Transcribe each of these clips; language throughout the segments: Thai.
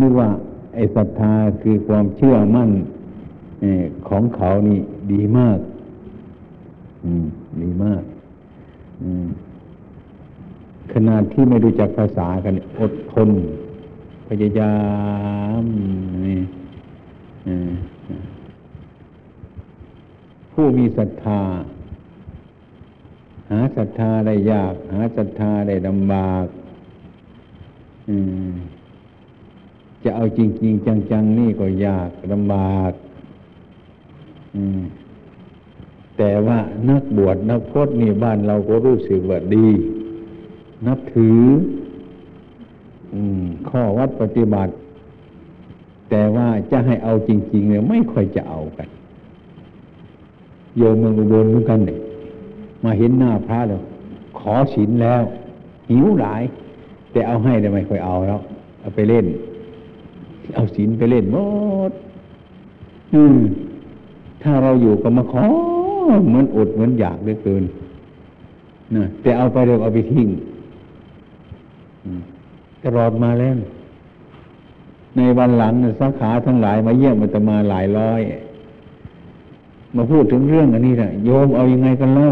นึกว่า ไอ้ศรัทธาคือความเชื่อมั่นของเขานี่ดีมากดีมากขนาดที่ไม่รู้จักภาษากัน อดทน พยายามนี่ผู้มีศรัทธา หาศรัทธาได้ยาก หาศรัทธาได้ลำบาก จะเอาจริงๆจัง ๆ นี่ก็ยากลำบากแต่ว่านักบวชนักพจนี่บ้านเราก็รู้สึกว่าดี นับถือข้อวัดปฏิบัติ แต่ว่าจะให้เอาจริง ๆ เนี่ยไม่ค่อยจะเอากันโยมเมืองอุบลเหมือนกันเนี่ยมาเห็นหน้าพระแล้วขอศีลแล้ว หิวหลาย แต่เอาให้แต่ไม่ค่อยเอาแล้ว เอาไปเล่น เอาศีลไปเล่นหมดอืมถ้าเราอยู่ก็มาขอเหมือนอดเหมือนอยากเหลือเกินนะแต่เอาไปเร็วเอาไปทิ้งตลอดมาแล้ว ในวันหลังสาขาทั้งหลายมาเยี่ยมมาตมาหลายร้อย มาพูดถึงเรื่องอันนี้นะโยมเอาอยัางไงกันเล่า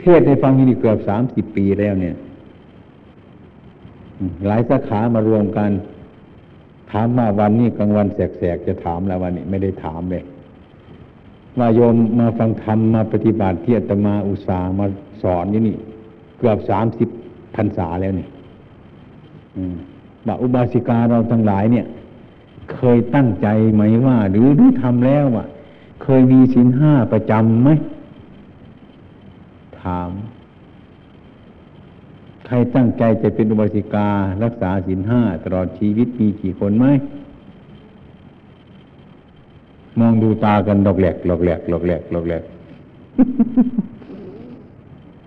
เทศให้ฟังนี่เกือบสามสิบปีแล้วเนี่ย หลายสาขามารวมกัน ถามมาวันนี้กลางวันแสกๆจะถามแล้ววันนี้ไม่ได้ถามเลยว่าโยมมาฟังธรรมมาปฏิบัติที่อาตมาอุตสาห์มาสอนนี่นี่ เกือบสามสิบพรรษาแล้วนี่บาอุบาสิกาเราทั้งหลายเนี่ย เคยตั้งใจไหมว่า หรือหรือทำแล้วว่าเคยมีสินห้าประจำไหมถาม ใครตั้งใจจะเป็นอุบาสิกา รักษาสินห้าตลอดชีวิตมีกี่คนไหมมองดูตากันดอกแหลกดอกแหลกดอกแหลกดอกแหลก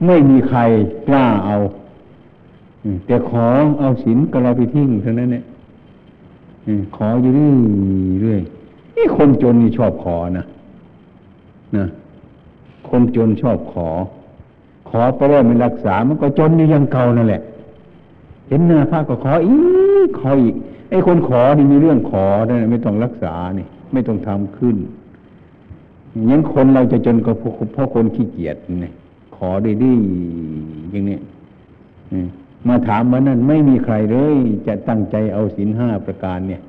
ไม่มีใครกล้าเอาแต่ขอเอาศีลก็เราไปทิ้งเท่านั้นเนี่ยขออยู่เรื่อยเรื่อยนี่คนจนนี่ชอบขอนะนะคนจนชอบขอ ขอไปแล้วไม่รักษา มันก็จนอยู่ยังเก่านั่นแหละ เห็นหน้าพระก็ขออีกขออีกไอ้คนขอนี่มีเรื่องขอได้ไม่ต้องรักษานี่ไม่ต้องทำขึ้นยังคนเราจะจนก็เพราะคนขี้เกียจนี่ขอได้ดีอย่างนี้มาถามว่านั้นไม่มีใครเลย จะตั้งใจเอาศีลห้าประการเนี่ย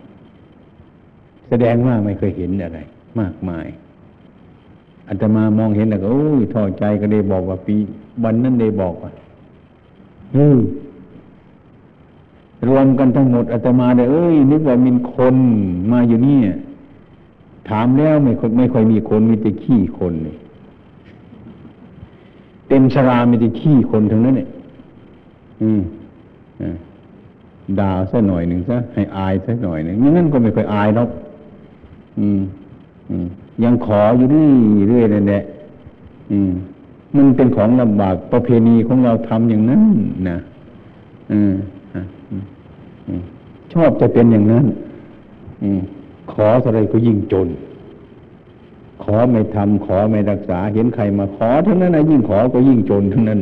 แสดงว่าไม่เคยเห็นอะไร มากมาย อาตมามองเห็นแล้วก็โอ้ยท้อใจก็ได้บอกว่าปี วันนั้นได้บอกว่าเฮ้ยรวมกันทั้งหมดอาตมาเลยเอ้ย นึกว่ามีคนมาอยู่นี่ถามแล้วไม่ค่อยไม่ค่อยมีคนมีแต่ขี้คนเลยเต็มชรามีแต่ขี้คนทั้งนั้นเนี่ยอืมด่าซะหน่อยหนึ่งซะให้อายซะหน่อยหนึ่งงั้นก็ไม่ค่อยอายหรอกอืม อืม ยังขออยู่นี่เรื่อยเลยเนี่ยมันเป็นของลำบากประเพณีของเราทำอย่างนั้นนะชอบจะเป็นอย่างนั้นอขออะไรก็ยิ่งจน ขอไม่ทำขอไม่รักษา เห็นใครมาขอทั้งนั้นนะยิ่งขอก็ยิ่งจนทั้งนั้น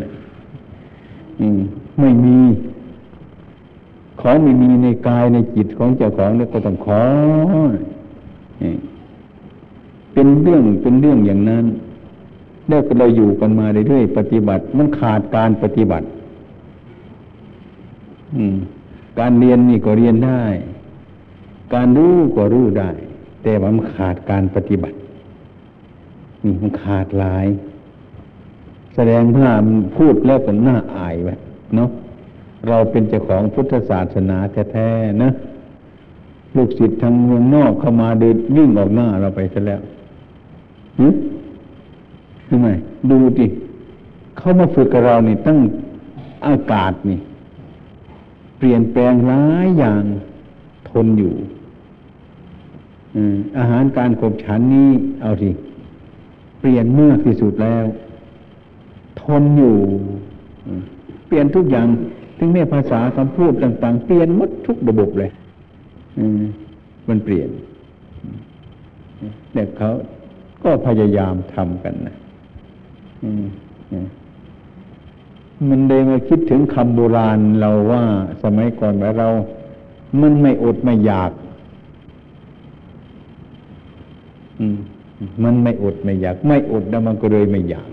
ไม่มี ของไม่มีในกายในจิตของเจ้าของเนี่ยก็ต้องขอ เป็นเรื่องเป็นเรื่องอย่างนั้นเลิกเราอยู่กันมาเรื่อยๆปฏิบัติ มันขาดการปฏิบัติ อืม การเรียนนี่ก็เรียนได้ การรู้ก็รู้ได้ แต่ว่ามันขาดการปฏิบัติ นี่มันขาดหลาย แสดงว่ามันพูดแล้วก็น่าอายไว้เนาะเราเป็นเจ้าของพุทธศาสนาแท้ๆนะลูกศิษย์ทางเมืองนอกเข้ามาเดินวิ่งออกหน้าเราไปซะแล้ว ทำไมดูดิเขามาฝึกกับเรานี่ตั้งอากาศนี่ เปลี่ยนแปลงหลายอย่างทนอยู่อาหารการขบฉันนี้เอาสิเปลี่ยนเมื่อที่สุดแล้ว ทนอยู่เปลี่ยนทุกอย่างถึงแม้ภาษาคำพูดต่าง ๆ เปลี่ยนหมดทุกระบบเลยมันเปลี่ยนเด็กเขา ก็พยายามทำกันนะมันเลยมาคิดถึงคำโบราณเราว่าสมัยก่อนเรา มันไม่อดไม่อยากมันไม่อดไม่อยาก ไม่อดแล้วมันก็เลยไม่อยาก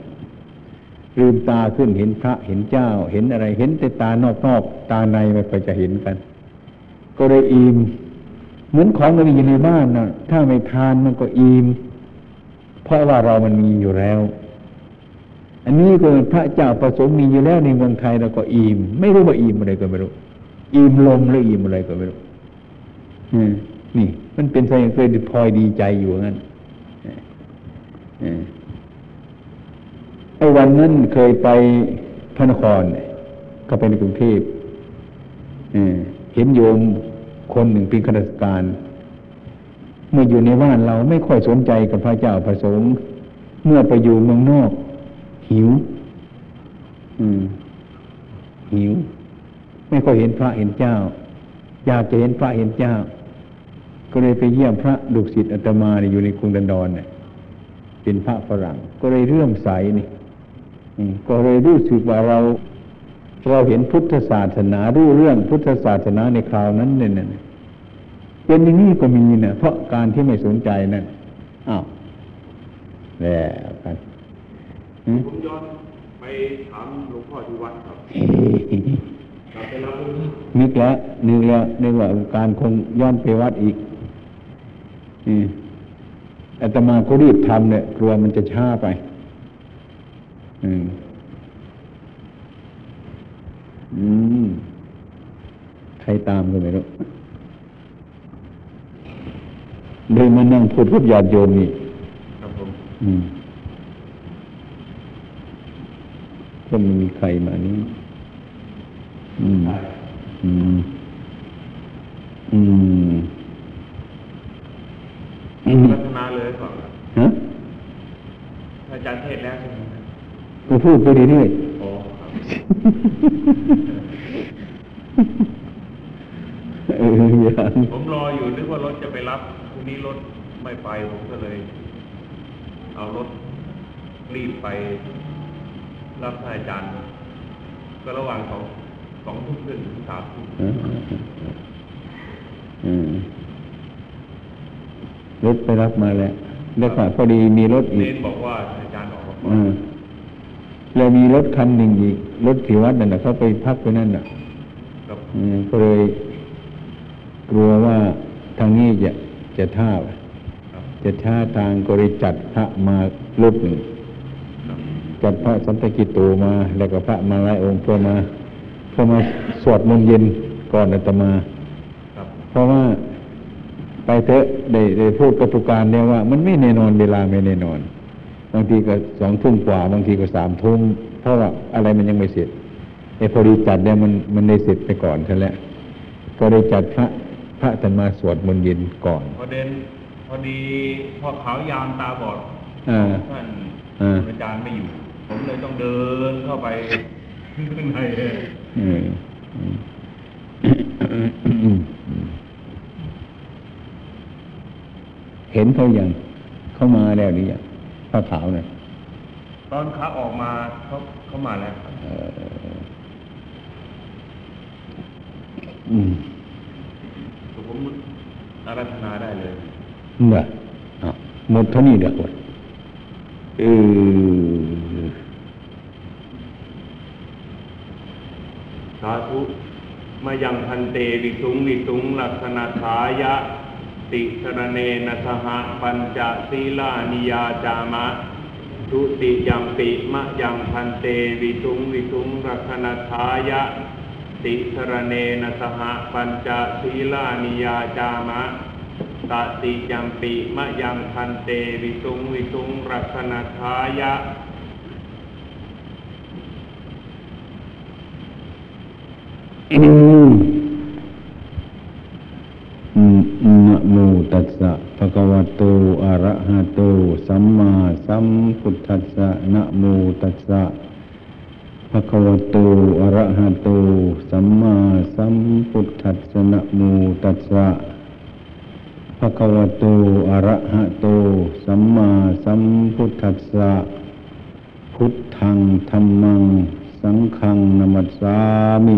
ลืมตาขึ้นเห็นพระเห็นเจ้า เห็นอะไร เห็นแต่ตานอกๆตาในไม่ค่อยจะเห็นกัน ก็เลยอิ่มเหมือนของมันอยู่ในบ้านนะถ้าไม่ทานมันก็อิ่ม ราะว่าเรามันมีอยู่แล้ว อันนี้ก็พระเจ้าประสงค์มีอยู่แล้วในเมืองไทยเราก็อิ่มไม่รู้ว่าอิ่มอะไรก็ไม่รู้อิ่มลมหรืออิ่มอะไรก็ไม่รู้นี่ มันเป็นสิ่งเคยพลอยดีใจอยู่งั้นไอ้วันนั้นเคยไปพระนครก็ไปในกรุงเทพเห็นโยมคนหนึ่งเป็นข้าราชการ เมื่ออยู่ในบ้านเราไม่ค่อยสนใจกับพระเจ้าพระสงฆ์เมื่อไปอยู่เมืองนอก หิวหิว ไม่ค่อยเห็นพระเห็นเจ้า อยากจะเห็นพระเห็นเจ้า ก็เลยไปเยี่ยมพระดุสิตอัตมาอยู่ในกรุงดันดอนเนี่ยเป็นพระฝรั่ง ก็เลยเรื่อมใสนี่ก็เลยรู้สึกว่าเราเราเห็นพุทธศาสนารู้เรื่องพุทธศาสนาในคราวนั้นเนี่ย เป็นอย่างนี้ก็มีนะเพราะการที่ไม่สนใจนั่นอ้าวแล้วกันผมย้อนไปถามหลวงพ่อที่วัดครับนึกแล้วนึกแล้วนึกว่าการคงย้อนไปวัดอีกอาตมาก็รีบทำเนี่ยกลัวมันจะช้าไป อืมอืมใครตามก็ไม่รู้ เดินมานั่งพูดกับญาติโยมนี่ครับผมอืมก็ไม่มีใครมานี่อืม อืม อืมพัฒนาเลยก่อนฮะอาจารย์เทศแล้วใช่ไหมก็พูดไปเรื่อยๆผมรออยู่นึกว่ารถจะไปรับพรุ่ง นี้รถไม่ไปผมก็เลย เอารถรีบไป รับอาจารย์ ก็ระหว่างสองสองทุ่มครึ่งถึงสามทุ่มรถไปรับมาแล้วแล้วก็พอดีมีรถอีกเนบอกว่าอาจารย์ออกมาแล้วมีรถคันหนึ่งอีกรถที่วัดนั่นนะเขาไปพักไปนั่นน่ะก็เลยกลัวว่าทางนี้จะ จะท่าจะท่าทางก็เลยจัดพระมารถหนึ่งจัดพระสันตกิโตมา แล้วก็พระมาหลายองค์เพื่อมาเพื่อมาสวดมนต์เย็นก่อนอาตมาเพราะว่าไปเถอะได้ได้พูดกับผู้การเนี่ยว่า มันไม่แน่นอนเวลาไม่แน่นอน บางทีก็สองทุ่มกว่า บางทีก็สามทุ่มเพราะว่าอะไรมันยังไม่เสร็จไอ้พอดีจัดเนี่ยมันมันได้เสร็จไปก่อนใช่แล้วก็ได้จัดพระพ ระธรรมาสวดมนต์เย็นก่อนพอเด่นพอดีพ่อขาวยามตาบอดท่านอาจารย์ไม่อยู่ ผมเลยต้องเดินเข้าไปข้างในเห็นเขายังเข้ามาแล้วหรือยังผ้าขาวเนี่ยตอนขาออกมาเขาเขามาแล้วอืม ผมอารัธนาได้เลยเมื่อหมดเท่านี้เดี๋ยวหมดเออสาธุมายังพันเตวิสุงวิสุงลักษณะทายะ ติสรเนนะสหปัญจศีลานิยาจามะทุติยัมปิมะยังพันเตวิสุงวิสุงลักษณะทายะ ติสรเนนะสหปัญจศีลานิยาจามะตติยัมปิมะยังพันเตวิสุงวิสุงรักษณทายะ นะโมตัสสะภะคะวะโตอะระหะโต สัมมาสัมพุทธัสสะนะโมตัสสะ ภะคะวะโตอะระหะโต สัมมาสัมพุทธัสสนะโมตัสสะภะคะวะโตอะระหะโต สัมมาสัมพุทธัสสะ พุทธังธัมมัง สังฆังนมัสสามิ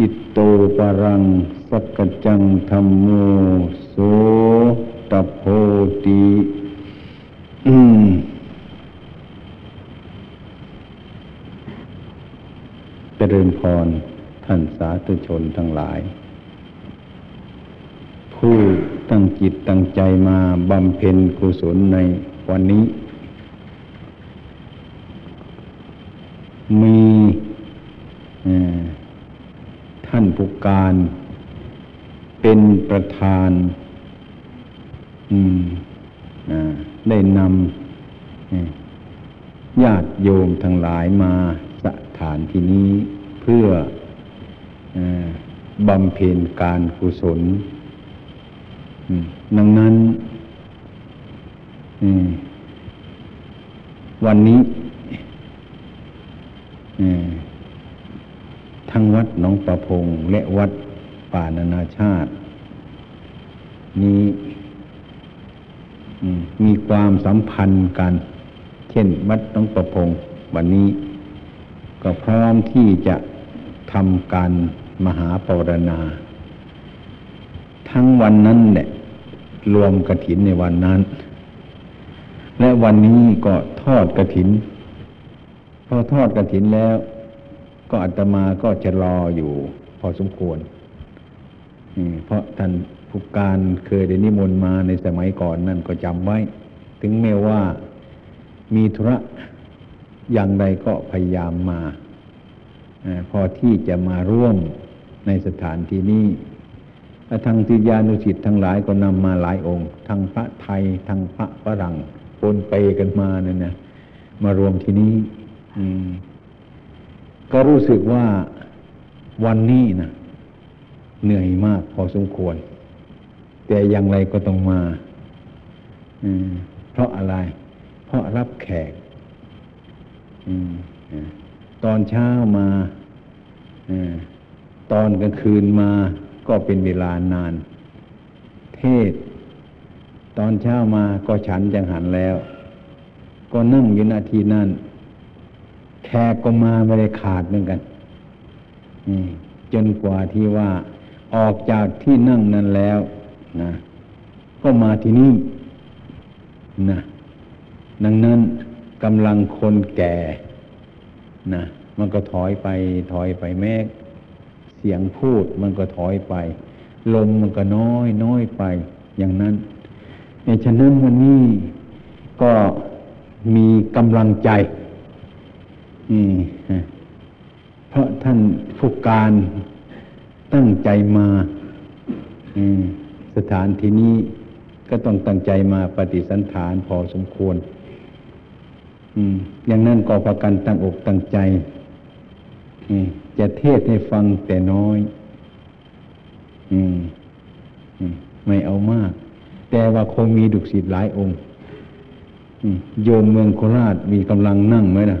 อิโตปรังสสักจังธรรมโมโสตโพติอืมเจ ริญพรท่านสาธุชนทั้งหลาย ผู้ตั้งจิตตั้งใจมาบำเพ็ญกุศลในวันนี้ มีท่านผู้การ เป็นประธานได้นำญาติโยมทั้งหลายมา สถานที่นี้เพื่อบำเพ็ญการกุศลดังนั้นวันนี้ทั้งวัดหนองประพงและวัดป่านานาชาติ นี้มีความสัมพันธ์กัน เช่น วัดหนองประพงวันนี้ ก็พร้อมที่จะทำการมหาปรณา ทั้งวันนั้นเนี่ยรวมกระถินในวันนั้น และวันนี้ก็ทอดกระถินพอทอดกระถินแล้ว ก็อาตมาก็จะรออยู่ พอสมควรเพราะท่านผู้การเคยได้นิมนต์มาในสมัยก่อนนั่นก็จำไว้ ถึงแม้ว่ามีธุระ อย่างใดก็พยายามมาพอที่จะมาร่วมในสถานที่นี้ทางติยานุสิตทั้งหลายก็นำมาหลายองค์ทางพระไทยทางพระฝรั่งปนไปกันมาเนี่ยนะมารวมที่นี้ก็รู้สึกว่าวันนี้นะเหนื่อยมากพอสมควร แต่อย่างไรก็ต้องมาเพราะอะไร เพราะรับแขก ตอนเช้ามาตอนกลางคืนมาก็เป็นเวลานาน เทศ ตอนเช้ามาก็ฉันจังหันแล้ว ก็นั่งอยู่นาทีนั้นแขกก็มาไม่ได้ขาดเหมือนกันจนกว่าที่ว่าออกจากที่นั่งนั้นแล้วนะก็มาที่นี่นะดังนั้น กำลังคนแก่นะมันก็ถอยไปถอยไปแม้เสียงพูดมันก็ถอยไป ลมมันก็น้อยน้อยไปอย่างนั้นในฉะนั้นวันนี้ก็มีกำลังใจนี่เพราะท่านผู้การตั้งใจมาสถานที่นี้ก็ต้องตั้งใจมาปฏิสันฐานพอสมควร อย่างนั้นก็ประกันตั้งอกตั้งใจจะเทศให้ฟังแต่น้อยไม่เอามาก แต่ว่าคงมีดุสิตหลายองค์โยมเมืองโคราชมีกำลังนั่งไหมล่ะ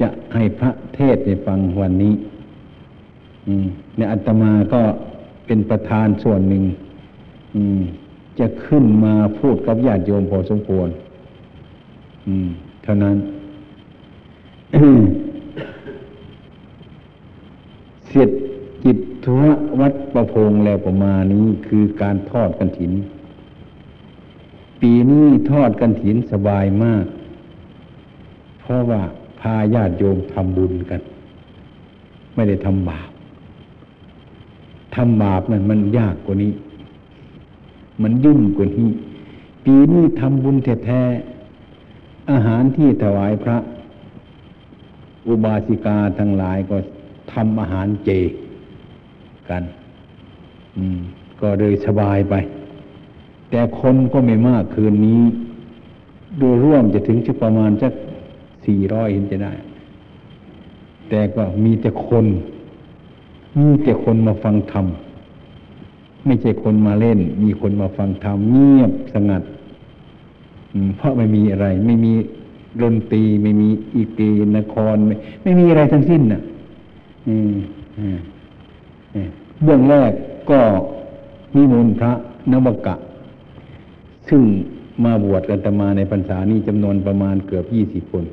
จะให้พระเทศให้ฟังวันนี้ในอัตมาก็เป็นประธานส่วนหนึ่งจะขึ้นมาพูดกับญาติโยมพอสมควร เท่านั้น เสร็จจิตทุระวัดประพงแล้วประมาณนี้คือการทอดกันถิน ปีนี้ทอดกันถินสบายมาก เพราะว่าพาญาติโยมทำบุญกัน ไม่ได้ทำบาปทำบาปนั่นมันยากกว่านี้ มันยุ่งกว่านี้ ปีนี้ทำบุญแท้ๆ อาหารที่ถวายพระ อุบาสิกาทั้งหลายก็ทำอาหารเจกัน ก็เลยสบายไป แต่คนก็ไม่มากคืนนี้โดยร่วมจะถึงจะประมาณสักสี่ร้อยเห็นจะได้ แต่ก็มีแต่คน มีแต่คนมาฟังธรรม ไม่ใช่คนมาเล่น มีคนมาฟังธรรมเงียบสงัด เพราะไม่มีอะไร ไม่มีดนตรีไม่มีอีกีนครไม่ไม่มีอะไรทั้งสิ้นน่ะเบื้องแรกก็มีมูลพระนวกะ ซึ่งมาบวชกันตมาในพรรษานี้จำนวนประมาณเกือบยี่สิบคน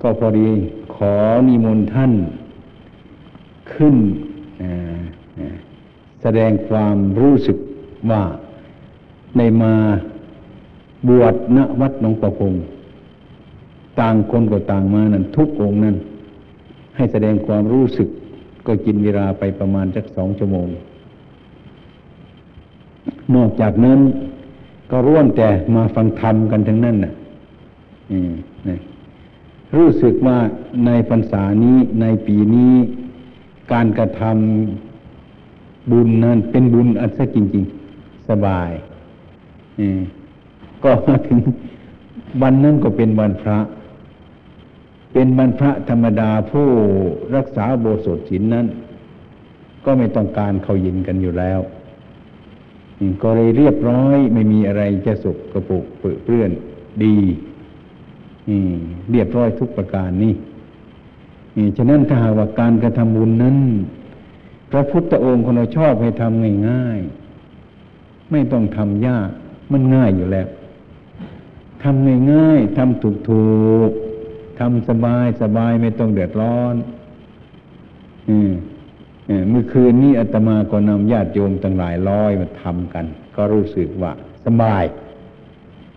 ก็พอดีขอนิมนต์ท่านขึ้นแสดงความรู้สึกว่าในมา บวชณวัดหนองประพงต่างคนก็ต่างมานั่นทุกองนั้นให้แสดงความรู้สึกก็กินเวลาไปประมาณสักสองชั่วโมง นอกจากนั้นก็ร่วมแต่มาฟังธรรมกันทั้งนั้นน่ะรู้สึกว่าในพรรษานี้ในปีนี้การกระทำบุญนั้นเป็นบุญอัศจริงๆ สบาย ก็มาถึงวันนั้นก็เป็นวันพระ เป็นวันพระธรรมดาผู้รักษาโบสถศีลนั้น ก็ไม่ต้องการเขายินกันอยู่แล้วก็เลยเรียบร้อยไม่มีอะไรจะสกกระปุกเปื้อนดีเรียบร้อยทุกประการนี่ฉะนั้นถ้าหากว่าการกระทำบุญนั้น พระพุทธองค์คนเราชอบให้ทำง่ายๆ ไม่ต้องทำยาก มันง่ายอยู่แล้ว ทำง่ายๆทำถูกๆทำสบายสบายไม่ต้องเดือดร้อนเมื่อคืนนี้อาตมาก็นำญาติโยมตั้งหลายร้อยมาทำกัน ก็รู้สึกว่าสบาย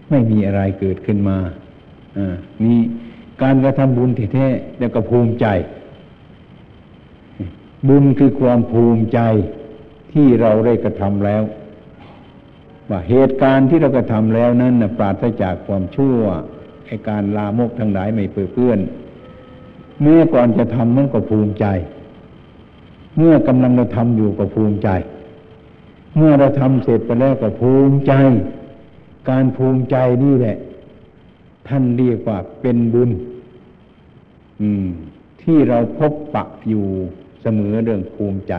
ไม่มีอะไรเกิดขึ้นมานี่การกระทำบุญแท้ๆแล้วก็ภูมิใจ บุญคือความภูมิใจที่เราได้กระทำแล้ว ว่าเหตุการณ์ที่เรากระทำแล้วนั้นปราศจากความชั่วไอการลามกทั้งหลายไม่เปื้อเพื่อน เมื่อก่อนจะทำมันก็ภูมิใจ เมื่อกำลังเราทำอยู่ก็ภูมิใจ เมื่อเราทำเสร็จไปแล้วก็ภูมิใจ การภูมิใจนี่แหละ ท่านเรียกว่าเป็นบุญที่เราพบปะอยู่เสมอเรื่องภูมิใจ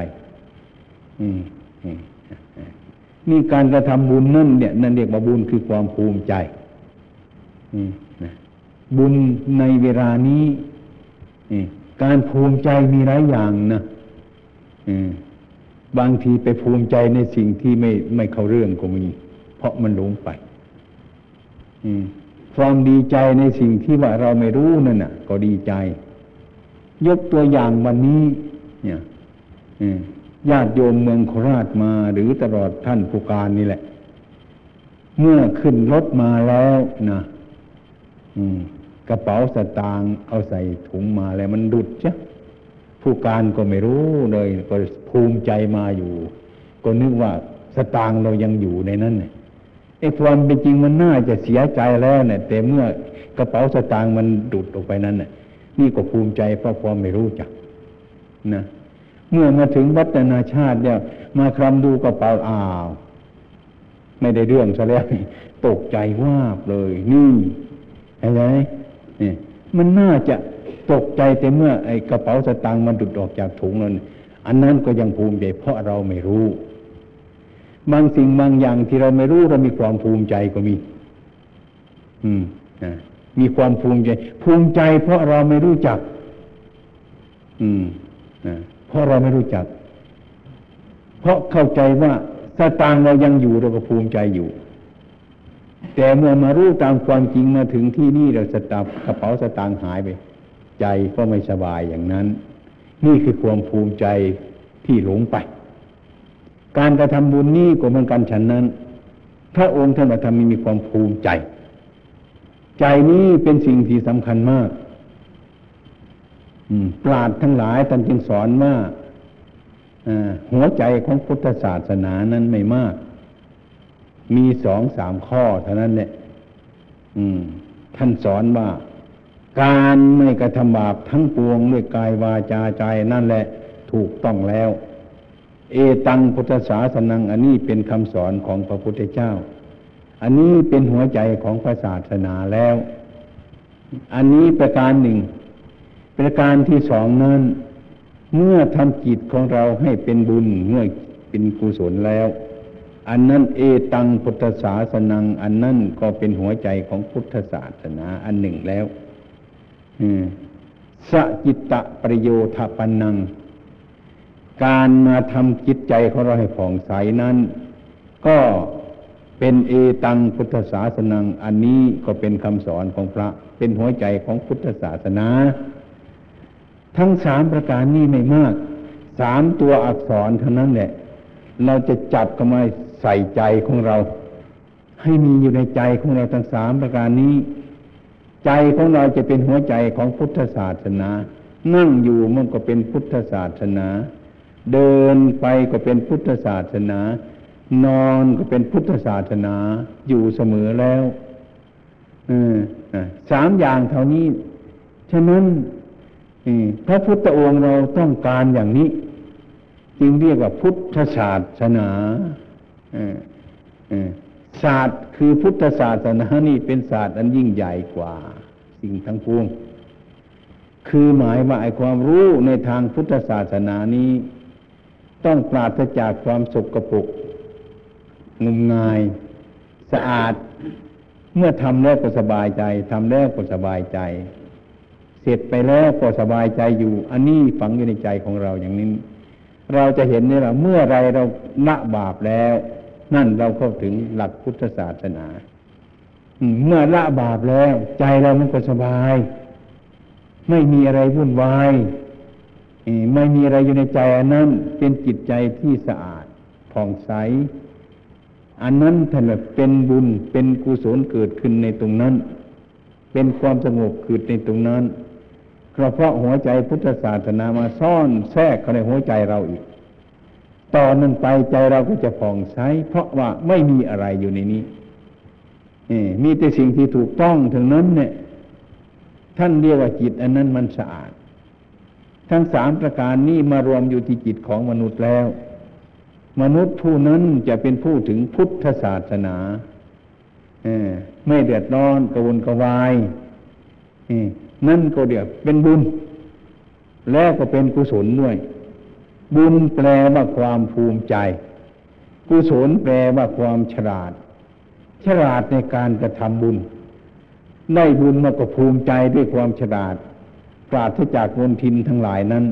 นี่การกระทำบุญนั่นเนี่ยนั่นเรียกว่าบุญคือความภูมิใจบุญในเวลานี้การภูมิใจมีหลายอย่างนะบางทีไปภูมิใจในสิ่งที่ไม่ไม่เข้าเรื่องก็มี เพราะมันหลงไปความดีใจในสิ่งที่ว่าเราไม่รู้นั่นน่ะ ก็ดีใจ ยกตัวอย่างวันนี้ เนี่ย ญาติโยมเมืองโคราชมาหรือตลอดท่านผู้การนี่แหละ เมื่อขึ้นรถมาแล้วนะกระเป๋าสตางค์เอาใส่ถุงมาแล้วมันดุดจ้ะผู้การก็ไม่รู้เลยก็ภูมิใจมาอยู่ ก็นึกว่าสตางค์เรายังอยู่ในนั้นเนี่ยไอ้ความเป็นจริงมันน่าจะเสียใจแล้วเนี่ยแต่เมื่อกระเป๋าสตางค์มันดุดออกไปนั้นเนี่ยนี่ก็ภูมิใจเพราะความไม่รู้จักนะ เมื่อมาถึงวัฒนาชาติเนี่ย มาคลำดูกระเป๋าอ้าว ไม่ได้เรื่องซะแล้วตกใจว่าบเลย นี่อะไรนี่มันน่าจะตกใจแต่เมื่อไอ้กระเป๋าสตางค์มันดุดออกจากถุงนั้นอันนั้นก็ยังภูมิใจเพราะเราไม่รู้ บางสิ่งบางอย่างที่เราไม่รู้เรามีความภูมิใจก็มี อืมมีความภูมิใจ ภูมิใจเพราะเราไม่รู้จัก อืม เพราะเราไม่รู้จัก เพราะเข้าใจว่าสตางเรายังอยู่เราก็ภูมิใจอยู่ แต่เมื่อมารู้ตามความจริงมาถึงที่นี่เราสตับกระเป๋าสตางหายไป ใจก็ไม่สบายอย่างนั้น นี่คือความภูมิใจที่หลงไป การกระทำบุญนี้ก็เหมือนกันฉันนั้นพระองค์ท่านมาทำมีความภูมิใจ ใจนี้เป็นสิ่งที่สำคัญมาก ปราดทั้งหลายท่านจึงสอนว่าหัวใจของพุทธศาสนานั้นไม่มาก มีสองสามข้อเท่านั้นแหละท่านสอนว่า การไม่กระทำบาปทั้งปวงด้วยกายวาจาใจนั่นแหละถูกต้องแล้ว เอตังพุทธศาสนัง อันนี้เป็นคำสอนของพระพุทธเจ้า อันนี้เป็นหัวใจของพระศาสนาแล้ว อันนี้ประการหนึ่ง ประการที่สองนั้น เมื่อทำจิตของเราให้เป็นบุญเมื่อเป็นกุศลแล้ว อันนั้นเอตังพุทธศาสนัง อันนั้นก็เป็นหัวใจของพุทธศาสนาอันหนึ่งแล้วสจิตตะประโยชน์ปันนัง การมาทำจิตใจของเราให้ผ่องใสนั้น ก็เป็นเอตังพุทธศาสนัง อันนี้ก็เป็นคำสอนของพระ เป็นหัวใจของพุทธศาสนา ทั้งสามประการนี้ไม่มาก สามตัวอักษรเท่านั้นแหละ เราจะจับเข้ามาใส่ใจของเรา ให้มีอยู่ในใจของเราทั้งสามประการนี้ ใจของเราจะเป็นหัวใจของพุทธศาสนา นั่งอยู่มันก็เป็นพุทธศาสนา เดินไปก็เป็นพุทธศาสนา นอนก็เป็นพุทธศาสนาอยู่เสมอแล้วสามอย่างเท่านี้ ฉะนั้น พระพุทธองค์เราต้องการอย่างนี้ จึงเรียกว่าพุทธศาสนาศาสตร์คือพุทธศาสนานี่เป็นศาสตร์อันยิ่งใหญ่กว่า สิ่งทั้งปวงคือหมายว่าไอ้ความรู้ในทางพุทธศาสนานี้ ต้องปราศจากความสกปรกงมงาย สะอาด เมื่อทำแล้วก็สบายใจทำแล้วก็สบายใจ เสร็จไปแล้วก็สบายใจอยู่ อันนี้ฝังอยู่ในใจของเราอย่างนี้ เราจะเห็นนี่แหละเมื่อไรเราละบาปแล้ว นั่นเราเข้าถึงหลักพุทธศาสนาเมื่อละบาปแล้ว ใจเรามันก็สบาย ไม่มีอะไรวุ่นวายไม่มีอะไรอยู่ในใจอันนั้นเป็นจิตใจที่สะอาดผ่องใส อันนั้นท่านเป็นบุญเป็นกุศลเกิดขึ้นในตรงนั้น เป็นความสงบเกิดในตรงนั้น เพราะหัวใจพุทธศาสนามาซ่อนแทรกเข้าในหัวใจเราอีก ตอนนั้นไปใจเราก็จะผ่องใสเพราะว่าไม่มีอะไรอยู่ในนี้มีแต่สิ่งที่ถูกต้องถึงนั้นเนี่ย ท่านเรียกว่าจิต อันนั้นมันสะอาด ทั้งสามประการนี้มารวมอยู่ที่จิตของมนุษย์แล้ว มนุษย์ผู้นั้นจะเป็นผู้ถึงพุทธศาสนาไม่เดือดร้อนกระวนกระวาย นั่นก็เดียวเป็นบุญ แล้วก็เป็นกุศลด้วย บุญแปลว่าความภูมิใจ กุศลแปลว่าความฉลาด ฉลาดในการกระทำบุญได้บุญมาก็ภูมิใจด้วยความฉลาด ปราศจากมนทินทั้งหลายนั้น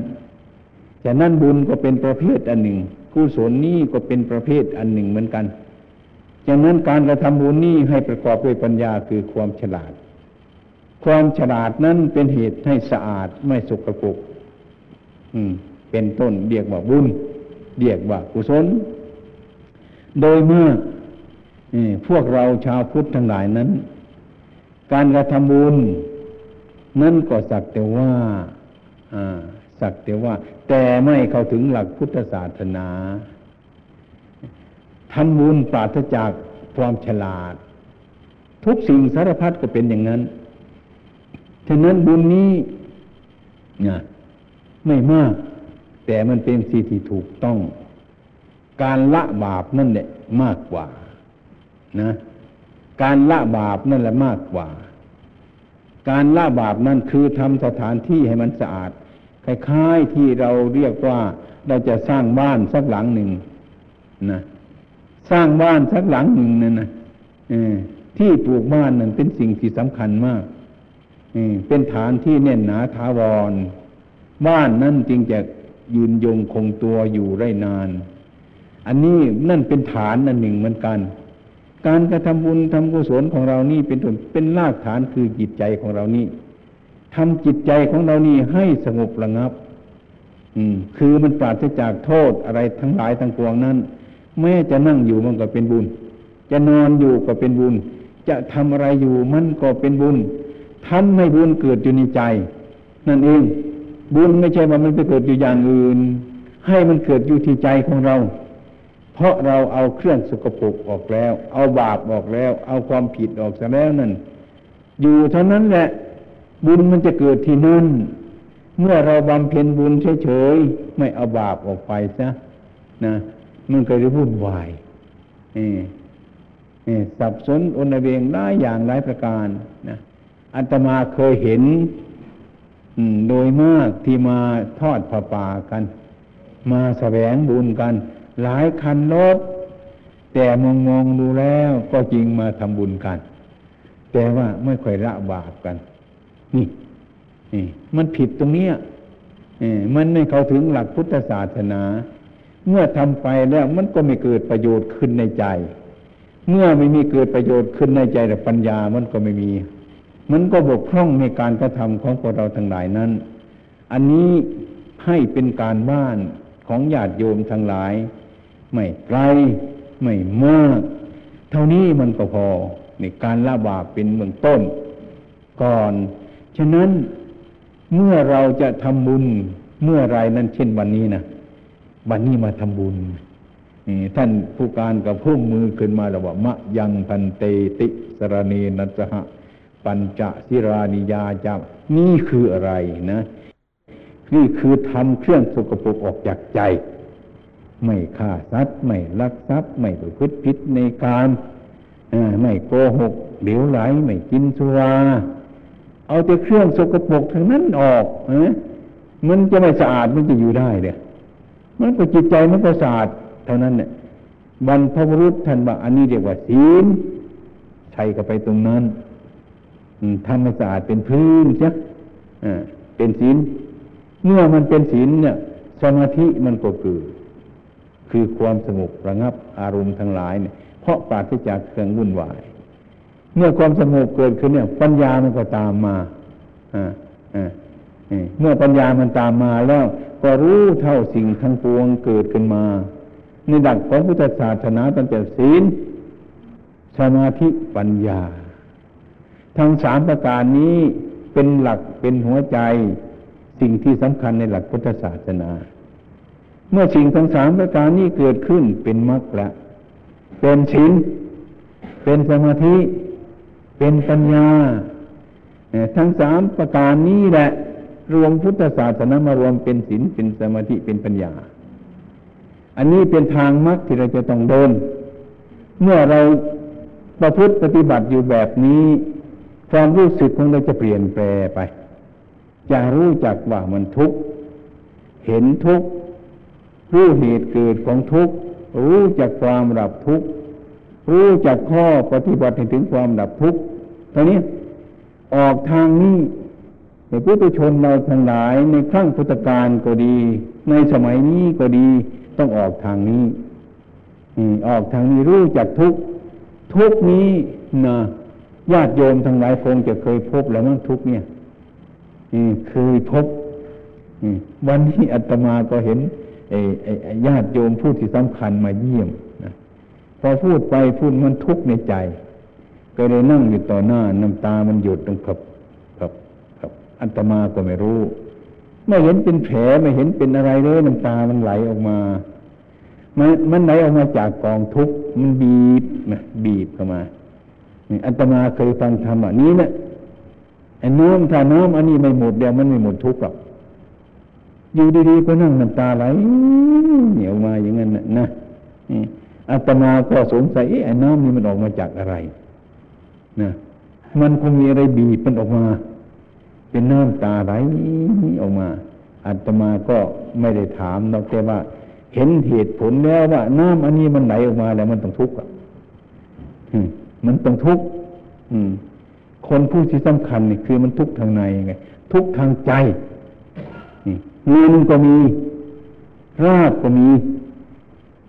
แต่นั้นบุญก็เป็นประเภทอันหนึ่งกุศลนี้ก็เป็นประเภทอันหนึ่งเหมือนกันจากนั้นการกระทำบุญนี้ให้ประกอบด้วยปัญญาคือความฉลาด ความฉลาดนั้นเป็นเหตุให้สะอาดไม่สกปรกอืมเป็นต้นเรียกว่าบุญ เรียกว่ากุศล โดยเมื่อพวกเราชาวพุทธทั้งหลายนั้น การกระทำบุญนั่นก็สักแต่ว่าสักแต่ว่า แต่ไม่เข้าถึงหลักพุทธศาสนาทำบุญปราศจากความฉลาด ทุกสิ่งสารพัดก็เป็นอย่างนั้น ฉะนั้นบุญนี้เนี่ยไม่มาก แต่มันเป็นสิ่งที่ถูกต้อง การละบาปนั่นแหละมากกว่า นะ การละบาปนั่นแหละมากกว่า การละบาปนั่นคือทำสถานที่ให้มันสะอาดคล้ายๆที่เราเรียกว่าเราจะสร้างบ้านสักหลังหนึ่งนะสร้างบ้านสักหลังหนึ่งนั่นนะที่ปลูกบ้านนั่นเป็นสิ่งที่สำคัญมาก เป็นฐานที่แน่นหนาถาวร บ้านนั่นจึงจะยืนยงคงตัวอยู่ได้นาน อันนี้นั่นเป็นฐานนั่นหนึ่งเหมือนกัน การกระทำบุญทำกุศลของเรานี่เป็นต้นเป็นรากฐานคือจิตใจของเรานี่ทำจิตใจของเรานี่ให้สงบระงับ อืม คือมันปราศจากโทษอะไรทั้งหลายทั้งปวงนั้น แม้จะนั่งอยู่มันก็เป็นบุญ จะนอนอยู่ก็เป็นบุญ จะทำอะไรอยู่มันก็เป็นบุญ ทำให้บุญเกิดอยู่ในใจ นั่นเอง บุญไม่ใช่ว่ามันไปเกิดอยู่อย่างอื่น ให้มันเกิดอยู่ที่ใจของเรา เพราะเราเอาเครื่องสกปรกออกแล้ว เอาบาปออกแล้ว เอาความผิดออกซะแล้วนั่น อยู่เท่านั้นแหละ บุญมันจะเกิดที่นั่น เมื่อเราบำเพ็ญบุญเฉยๆไม่เอาบาปออกไปซะนะมันก็จะวุ่นวายนี่นี่สับสนอนเวงหลายอย่างหลายประการนะ อัตมาเคยเห็นโดยมากที่มาทอดผ้าป่ากัน มาแสวงบุญกัน หลายคันรถแต่มองมองดูแล้วก็จริงมาทำบุญกัน แต่ว่าไม่ค่อยละบาปกัน นี่นี่มันผิดตรงนี้มันไม่เข้าถึงหลักพุทธศาสนา เมื่อทำไปแล้วมันก็ไม่เกิดประโยชน์ขึ้นในใจ เมื่อไม่มีเกิดประโยชน์ขึ้นในใจแต่ปัญญามันก็ไม่มี มันก็บกพร่องในการกระทำของพวกเราทั้งหลายนั้น อันนี้ให้เป็นการบ้านของญาติโยมทั้งหลาย ไม่ไกลไม่มาก เท่านี้มันก็พอในการละบาปเป็นเบื้องต้น ก่อน ฉะนั้นเมื่อเราจะทำบุญเมื่อไรนั้นเช่นวันนี้นะวันนี้มาทำบุญท่านผู้การกับพุ่มมือขึ้นมาแล้วว่ามะยังพันเตติสรณีนัสหะ ปัญจสิรานิยาจานี่คืออะไรนะนี่คือทำเครื่องสกปรกออกจากใจ ไม่ฆ่าสัตว์ไม่ลักทรัพย์ไม่ประพฤติผิดในการไม่โกหกเดี๋ยวไหลไม่กินสุราเอาแต่เครื่องสกปรกทั้งนั้นออกมันจะไม่สะอาดมันจะอยู่ได้เดี๋ยมันก็จิตใจมันก็สะอาดเท่านั้นเนี่ยบรรพบุรุษท่านบอกอันนี้เรียกว่าศีลใช้กับไปตรงนั้น ทำให้สะอาดเป็นพื้นจ้ะเป็นศีล เมื่อมันเป็นศีลเนี่ยสมาธิมันก็เกิดคือความสงบระงับอารมณ์ทั้งหลายเนี่ยเพราะปราศจากเครื่องวุ่นวาย เมื่อความสงบเกิดขึ้นเนี่ย ปัญญามันก็ตามมาอ่าอ่าเมื่อปัญญามันตามมาแล้ว ก็รู้เท่าสิ่งทั้งปวงเกิดขึ้นมา ในดักของพุทธศาสนาตั้งแต่ศีลสมาธิปัญญา ทั้งสามประการนี้เป็นหลักเป็นหัวใจ สิ่งที่สำคัญในหลักพุทธศาสนา เมื่อสิ่งทั้งสามประการนี้เกิดขึ้นเป็นมรรคละเป็นศีลเป็นสมาธิ เป็นปัญญา ทั้งสามประการนี้แหละ รวมพุทธศาสนามารวมเป็นศีลเป็นสมาธิเป็นปัญญา อันนี้เป็นทางมรรคที่เราจะต้องเดิน เมื่อเราประพฤติปฏิบัติอยู่แบบนี้ ความรู้สึกของเราจะเปลี่ยนแปลไป จะรู้จักว่ามันทุกข์ เห็นทุกข์ รู้เหตุเกิดของทุกข์ รู้จักความดับทุกข์ รู้จักข้อปฏิบัติถึงความดับทุกข์ตอนนี้ออกทางนี้ในพุทธชนเราทั้งหลายในครั้งพุทธกาลก็ดี ในสมัยนี้ก็ดีต้องออกทางนี้ออกทางนี้รู้จักทุกทุกนี้นะ ญาติโยมทั้งหลายคงจะเคยพบแล้วมั้งทุกเนี่ยเคยพบวันนี้อาตมาก็เห็นญาติโยมผู้ที่สำคัญมาเยี่ยมนะพอพูดไปพูดมันทุกข์ในใจ ก็เลยนั่งอยู่ต่อหน้าน้ำตามันหยดลงกับขับขับอัตมาก็ไม่รู้ ไม่เห็นเป็นแผลไม่เห็นเป็นอะไรเลยน้ำตามันไหลออกมา มันมันไหลออกมาจากกองทุกข์มันบีบนะบีบเข้ามา อัตมาเคยฟังธรรมอันนี้นะไอ้น้ำถ้าน้ำอันนี้ไม่หมดเดียวมันไม่หมดทุกข์หรอกอยู่ดีๆก็นั่งน้ำตาไหลเหนียวมาอย่างนั้นนะนะอัตมาก็สงสัยไอ้น้ำนี่มันออกมาจากอะไรนะมันคงมีอะไรบีบมันออกมา เป็นน้ำตาไหลออกมาอาตมาก็ไม่ได้ถามนอกแต่ว่า เห็นเหตุผลแล้วว่า น้ำอันนี้มันไหลออกมาแล้วมันต้องทุกข์อะ มันต้องทุกข์คนผู้ที่สำคัญนี่คือมันทุกข์ทางในไง ทุกข์ทางใจเงินก็มีราบก็มี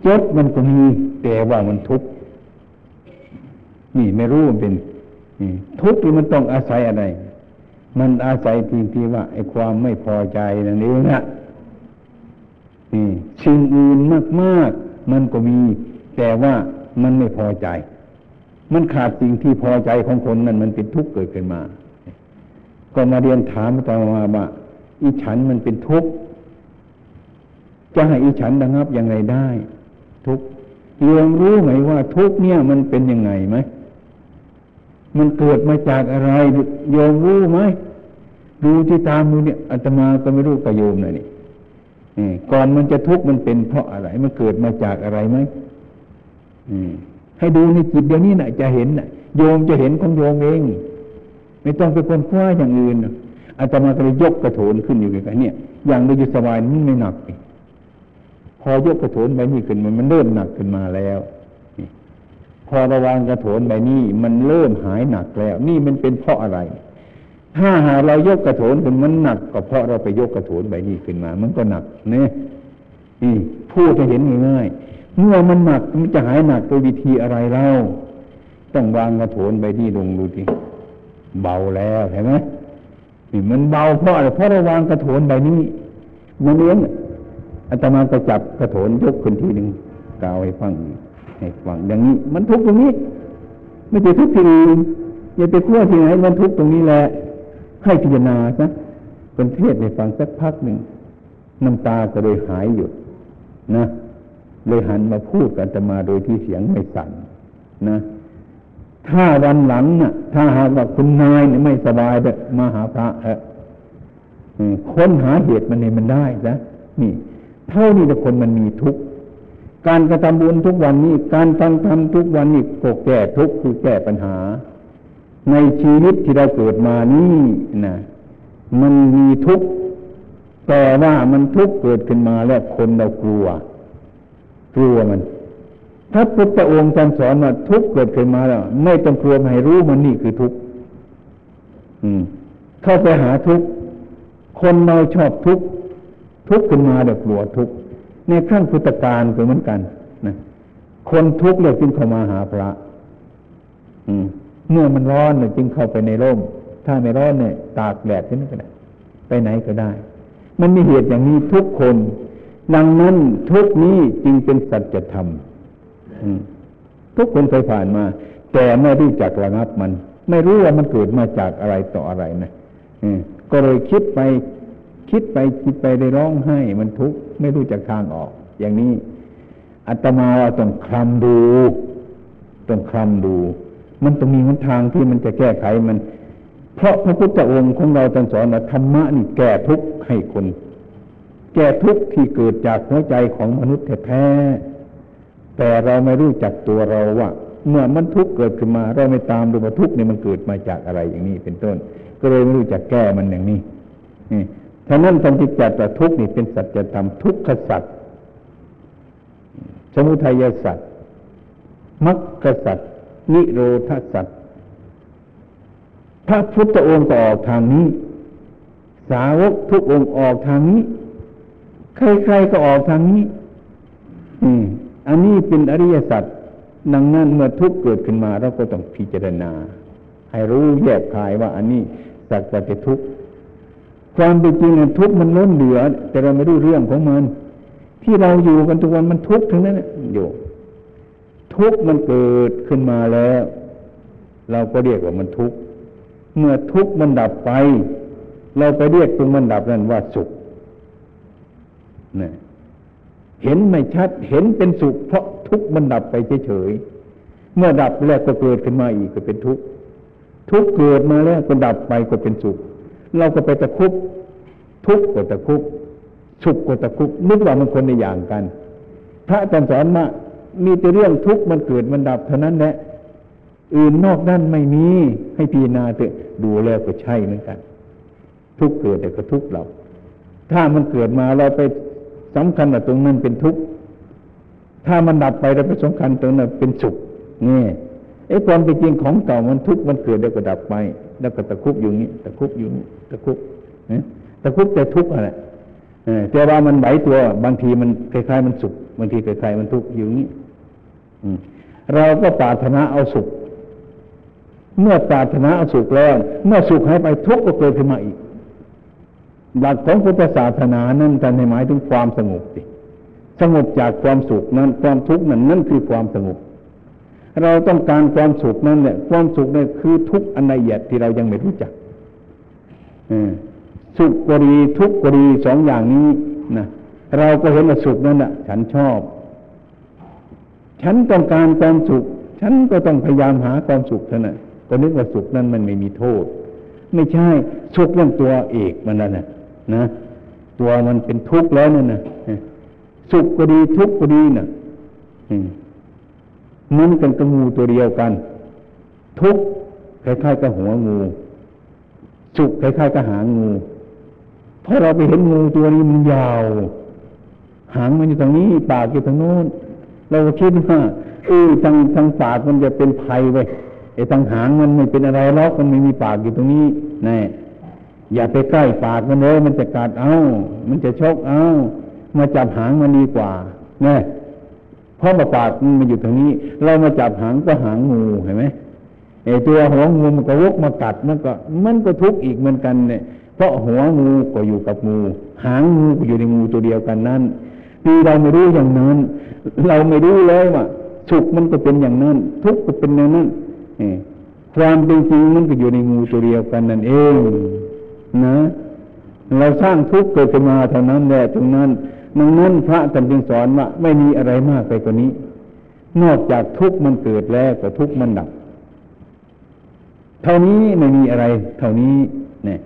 ยศมันก็มีแต่ว่ามันทุกข์นี่ไม่รู้มันเป็นทุกข์ที่มันต้องอาศัยอะไร มันอาศัยที่ที่ว่าไอ้ความไม่พอใจนั่นเองนะนี่สิ่งอื่นมากๆ มันก็มี แต่ว่ามันไม่พอใจ มันขาดสิ่งที่พอใจของคนนั้นมันเป็นทุกข์เกิดขึ้นมา ก็มาเรียนถามต่อมาว่าอีฉันมันเป็นทุกข์จะให้อีฉันระงับยังไงได้ ทุกข์โยมรู้ไหมว่าทุกข์เนี่ยมันเป็นยังไงไหมมันเกิดมาจากอะไรโยมรู้ไหมดูที่ตามมือเนี่ยอาตมาก็ไม่รู้ประโยมนะนี่ก่อนมันจะทุกข์มันเป็นเพราะอะไร มันเกิดมาจากอะไรไหม ให้ดูในจิตเดี๋ยวนี้นะจะเห็นนะโยมจะเห็นของโยมเอง ไม่ต้องไปคนคว้าอย่างอื่นอาตมาก็เลยยกกระโถนขึ้นอยู่กันเนี่ย อย่างเราอยู่สบายมันไม่หนักพอยกกระโถนไปนี่ขึ้นมันมันเริ่มหนักขึ้นมาแล้วพอระวางกระโถนใบนี้มันเริ่มหายหนักแล้ว นี่มันเป็นเพราะอะไร ถ้าหาเรายกกระโถนขึ้นมันหนักก็เพราะเราไปยกกระโถนใบนี้ขึ้นมา มันก็หนักเนี่ยนี่พูดจะเห็นง่าย เมื่อมันหนักมันจะหายหนักโดยวิธีอะไรเล่าต้องวางกระโถนใบนี้ลงดูทีเบาแล้วเห็นไหมนี่มันเบาเพราะอะไรเพราะเราวางกระโถนใบนี้มันเองอาตมาก็จับกระโถนยกขึ้นทีหนึ่งกาวให้ฟังให้ฟังอย่างนี้ มันทุกตรงนี้ ไม่ใช่ทุกที่อื่นอย่าไปขั้วที่ไหนมันทุกตรงนี้แหละให้พิจารณาซะเป็นเทศในฟังสักพักหนึ่งน้ำตาก็เลยหายหยุดนะ เลยหันมาพูดกันจะมาโดยที่เสียงไม่สั่นนะ ถ้าวันหลังนะ่ะ ถ้าหากว่าคุณนายเนี่ยไม่สบายมาหาพระเออค้นหาเหตุมันนี่มันได้นะนี่ เท่านี้แต่คนมันมีทุกข์การกระทำบุญทุกวันนี้ การฟังธรรมทุกวันนี้ก็แก้ทุกข์คือแก้ปัญหา ในชีวิตที่เราเกิดมานี่นะมันมีทุกข์แต่ว่ามันทุกข์เกิดขึ้นมาแล้วคนเรากลัว กลัวมัน ถ้าพุทธองค์ท่านสอนว่าทุกข์เกิดขึ้นมาแล้ว ไม่ต้องกลัวให้รู้มันนี่คือทุกข์เข้าไปหาทุกข์คนเราชอบทุกข์ทุกข์ขึ้นมาเดี๋ยวกลัวทุกข์ในขั้งพุทธการก็เหมือนกันนะคนทุกข์เลยจึงเข้ามาหาพระ อืมเมื่อมันร้อนเนี่ยจึงเข้าไปในร่ม ถ้าไม่ร้อนเนี่ย ตากแดดที่นั่นก็ได้ ไปไหนก็ได้ มันมีเหตุอย่างนี้ทุกคน ดังนั้นทุกนี้จึงเป็นสัจธรรมทุกคนเคยผ่านมา แต่ไม่รู้จักระงับมัน ไม่รู้ว่ามันเกิดมาจากอะไรต่ออะไรนะก็เลยคิดไป คิดไปคิดไปได้ร้องไห้ มันทุกข์ไม่รู้จักทางออก อย่างนี้อัตมาว่าต้องคลำดูต้องคลำดู มันต้องมีหนทางที่มันจะแก้ไขมัน เพราะพระพุทธองค์ของเราตรัสอนว่าธรรมะนี่แก้ทุกข์ให้คน แก้ทุกข์ที่เกิดจากหัวใจของมนุษย์แท้แต่เราไม่รู้จักตัวเราว่า เมื่อมันทุกข์เกิดขึ้นมา เราไม่ตามดูว่าทุกข์นี่มันเกิดมาจากอะไรอย่างนี้เป็นต้น ก็เลยไม่รู้จักแก้มันอย่างนี้นี่ฉะนั้นท่านที่จัดว่าทุกข์นี่เป็นสัจธรรมทุกขสัจสมุทัยสัจมรรคสัจนิโรธสัจพระพุทธองค์ก็ออกทางนี้ สาวกทุกองค์ออกทางนี้ ใครๆก็ออกทางนี้อันนี้เป็นอริยสัจดังนั้นเมื่อทุกข์เกิดขึ้นมาเราก็ต้องพิจารณา ให้รู้แยกขายว่าอันนี้สัจจะทุกข์ความเป็นจริงเนี่ยทุกข์มันล้นเหลือ แต่เราไม่รู้เรื่องของมัน ที่เราอยู่กันทุกวันมันทุกข์ทั้งนั้นอยู่ ทุกข์มันเกิดขึ้นมาแล้ว เราก็เรียกว่ามันทุกข์เมื่อทุกข์มันดับไป เราไปเรียกตรงมันดับนั้นว่าสุข เห็นไม่ชัด เห็นเป็นสุข เพราะทุกข์มันดับไปเฉยๆ เมื่อดับแล้วก็เกิดขึ้นมาอีกก็เป็นทุกข์ ทุกข์เกิดมาแล้วก็ดับไปก็เป็นสุข เราก็ไปตะคุบทุกข์ก็ตะคุบสุขก็ตะคุบนึกว่ามันคนในอย่างกัน พระจารย์สอนมามีแต่เรื่องทุกข์มันเกิดมันดับเท่านั้นแหละ อื่นนอกนั้นไม่มี ให้พิจาเถอะดูแล้วก็ใช่เหมือนกัน ทุกข์เกิดแต่ก็ทุกข์เรา ถ้ามันเกิดมาเราไป สำคัญว่าตรงนั้นเป็นทุกข์ถ้ามันดับไปเราไปสำคัญตรงนั้นเป็นสุขนี่ไอ้ความเป็นจริงของเก่ามันทุกข์มันเกิดแล้วก็ดับไป แล้วก็ตะคุบอยู่นี้ตะคุบอยู่นี้ตะคุบตะคุบแต่ทุกข์อะไรแต่ว่ามันไหวตัวบางทีมันคล้ายๆมันสุขบางทีคล้ายๆมันทุกข์อยู่นี้เราก็ปรารถนาเอาสุข เมื่อปรารถนาเอาสุขแล้ว เมื่อสุขหายไปทุกข์ก็เกิดขึ้นมาอีก หลักของพุทธศาสนานั้นท่านหมายถึงความสงบสิสงบจากความสุขนั้นความทุกข์นั้นนั่นคือความสงบ เราต้องการความสุขนั้นเนี่ยความสุขนี่ยคือทุกข์อันละเอียดที่เรายังไม่รู้จักสุขก็ดีทุกข์ก็ดีสองอย่างนี้นะเราก็เห็นว่าสุขนั้นอะฉันชอบ ฉันต้องการความสุข ฉันก็ต้องพยายามหาความสุขเท่านั้นก็นึกว่าสุขนั้นมันไม่มีโทษ ไม่ใช่สุขเรื่องตัวเอกมันนั่นนะ นะตัวมันเป็นทุกข์แล้วนั่นนะสุขก็ดีทุกข์ก็ดีนะมันกันกับงูตัวเดียวกัน ทุกข์คล้ายๆกับหัวงูสุขคล้ายๆกับหางงูเพราะเราไปเห็นงูตัวนี้มันยาว หางมันอยู่ตรงนี้ ปากอยู่ตรงโน้น เราก็คิดว่าเออทางทางปากมันจะเป็นภัยไว้ไอ้ทางหางมันไม่เป็นอะไรหรอกมันไม่มีปากอยู่ตรงนี้แน่ อย่าไปใกล้ปากมันเลยมันจะกัดเอา มันจะชกเอา มาจับหางมันดีกว่าเนี่ยเพราะมาปากมันอยู่ตรงนี้ เรามาจับหางก็หางงูเห็นไหมไอ้ตัวหัวงูมันก็วกมากัดมันก็ มันก็ทุกข์อีกเหมือนกันเนี่ย เพราะหัวงูก็อยู่กับงู หางงูก็อยู่ในงูตัวเดียวกันนั้นคือเราไม่รู้อย่างนั้น เราไม่รู้เลยว่าสุขมันก็เป็นอย่างนั้น ทุกข์ก็เป็นอย่างนั้นความเป็นจริงมันก็อยู่ในงูตัวเดียวกันนั่นเอง นะ เราสร้างทุกข์เกิดขึ้นมาเท่านั้นแหละตรงนั้นดังนั้นพระท่านจึงสอนว่าไม่มีอะไรมากไปกว่านี้ นอกจากทุกข์มันเกิดแล้วก็ทุกข์มันดับ เท่านี้ไม่มีอะไร เท่านี้เนี่ย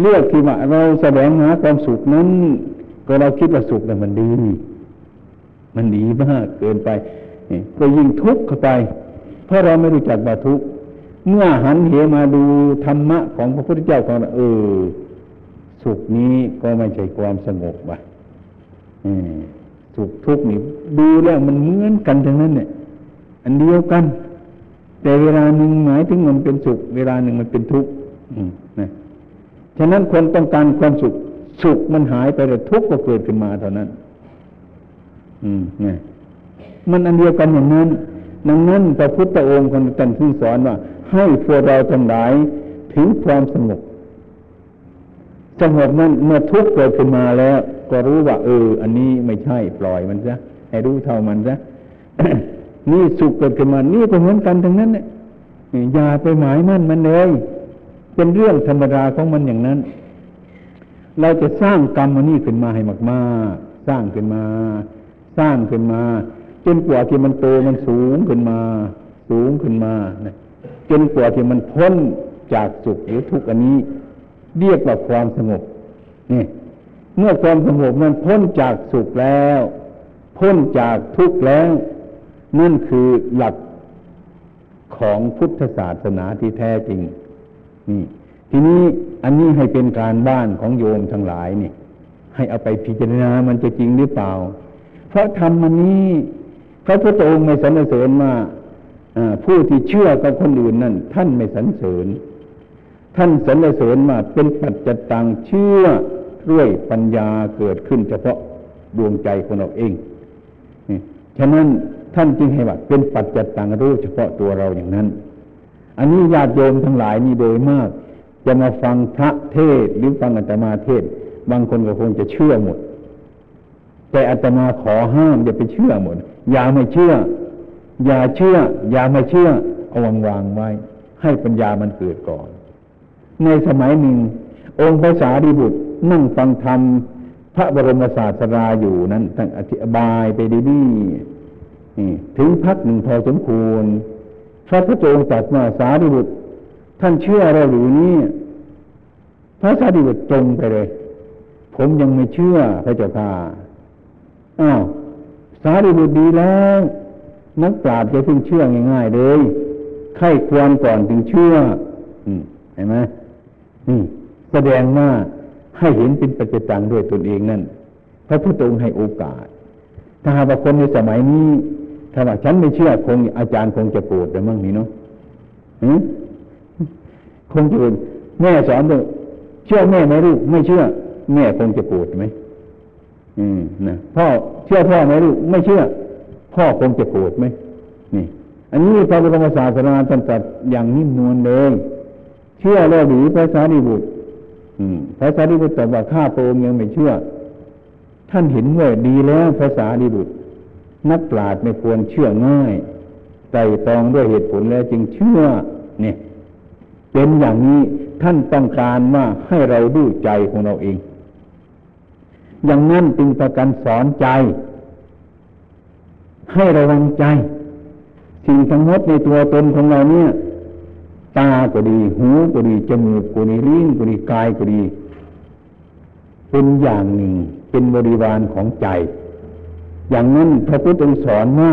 เลือกที่ว่าเราแสวงหาความสุขนั้น ก็เราคิดว่าสุขแต่มันดี มันดีมากเกินไป ก็ยิ่งทุกข์เข้าไป เพราะเราไม่รู้จักว่าทุกข์ เมื่อหันเหมาดูธรรมะของพระพุทธเจ้าของเราเออ สุขนี้ก็ไม่ใช่ความสงบว่ะสุขทุกข์นี่ดูแล้วมันเหมือนกันทั้งนั้น เนี่ย อันเดียวกัน แต่เวลาหนึ่งหมายถึงมันเป็นสุข เวลาหนึ่งมันเป็นทุกข์นะฉะนั้นคนต้องการความสุข สุขมันหายไปแต่ทุกข์ก็เกิดขึ้นมาเท่านั้น อืมนะมันอันเดียวกันอย่างนั้นดังนั้นพระพุทธองค์คนตันที่สอนว่า ให้พวกเราทั้งหลายถึงความสงบสงบนั้นเมื่อทุกข์เกิดขึ้นมาแล้ว ก็รู้ว่า เออ อันนี้ไม่ใช่ปล่อยมันซะให้รู้เท่ามันซะนี่สุขเกิดขึ้นมา นี่ก็เหมือนกันทั้งนั้นเนี่ยอย่าไปหมายมั่นมันเลย เป็นเรื่องธรรมดาของมันอย่างนั้น เราจะสร้างกรรมอันนี้ขึ้นมาให้มากๆ สร้างขึ้นมา สร้างขึ้นมาจนกว่าที่มันโตมันสูงขึ้นมา สูงขึ้นมา จนกว่าที่มันพ้นจากสุขหรือทุกข์อันนี้ เรียกว่าความสงบนี่เมื่อความสงบมันพ้นจากสุขแล้ว พ้นจากทุกข์แล้วนั่นคือหลักของพุทธศาสนาที่แท้จริง นี่ ทีนี้อันนี้ให้เป็นการบ้านของโยมทั้งหลายนี่ ให้เอาไปพิจารณามันจะจริงหรือเปล่า เพราะทำมันนี้พระพุทธองค์ไม่สรรเสริญมา ผู้ที่เชื่อกับคนอื่นนั่น ท่านไม่สรรเสริญ ท่านสรรเสริญมาเป็นปัจจตังเชื่อด้วยปัญญาเกิดขึ้นเฉพาะดวงใจของเราเองฉะนั้นท่านจึงให้ว่าเป็นปัจจตังรู้เฉพาะตัวเราอย่างนั้น อันนี้ญาติโยมทั้งหลายนี่โดยมาก จะมาฟังพระเทศหรือฟังอาตมาเทศ บางคนก็คงจะเชื่อหมด แต่อาตมาขอห้ามอย่าไปเชื่อหมดอย่าไม่เชื่อ อย่าเชื่อ อย่าไม่เชื่อ เอาวางวางไว้ ให้ปัญญามันเกิดก่อน ในสมัยหนึ่ง องค์พระสารีบุตรนั่งฟังธรรมพระบรมศาสดาอยู่นั้นตั้งอธิบายไปดีๆถึงพักหนึ่งพอสมควรพระพุทธองค์ตรัสว่าสารีบุตร ท่านเชื่อเราหรือนี่พระสารีบุตรตรงไปเลย ผมยังไม่เชื่อพระเจ้าค่ะอ้าวสารีบุตรดีแล้ว นักปราชญ์จะเพิ่งเชื่อง่าย ๆ เลยไข้ควรก่อนถึงเชื่อเห็นไหมนี่แสดงว่าให้เห็นเป็นปัจจังด้วยตนเองนั่นพระพุทธองค์ให้โอกาส ถ้าหากว่าคนในสมัยนี้ถ้าว่าฉันไม่เชื่อคงอาจารย์คงจะโกรธแต่มั่งนี่เนาะคงจะแม่สอนด้วยเชื่อแม่ไหมลูกไม่เชื่อ แม่คงจะโกรธไหมอืมนะพ่อเชื่อพ่อไหมลูกไม่เชื่อ พ่อคงจะโกรธไหมนี่ อันนี้พระบรมศาสนาท่านตรัสอย่างนิ่มนวลเลยเชื่อแล้วหรือพระสารีบุตรพระสารีบุตรแต่ว่าข้าพระองค์ยังไม่เชื่อ ท่านเห็นว่าดีแล้วพระสารีบุตร นักปราชญ์ไม่ควรเชื่อง่ายไต่ตองด้วยเหตุผลแล้วจึงเชื่อเนี่ยเป็นอย่างนี้ท่านต้องการว่าให้เราดูใจของเราเอง อย่างนั้นจึงประกันสอนใจ ให้ระวังใจ สิ่งทั้งหมดในตัวตนของเราเนี่ย ตาก็ดี หูก็ดี จมูกก็ดีลิ้นก็ดีกายก็ดี เป็นอย่างหนึ่ง เป็นบริวารของใจ อย่างนั้นพระพุทธองค์สอนว่า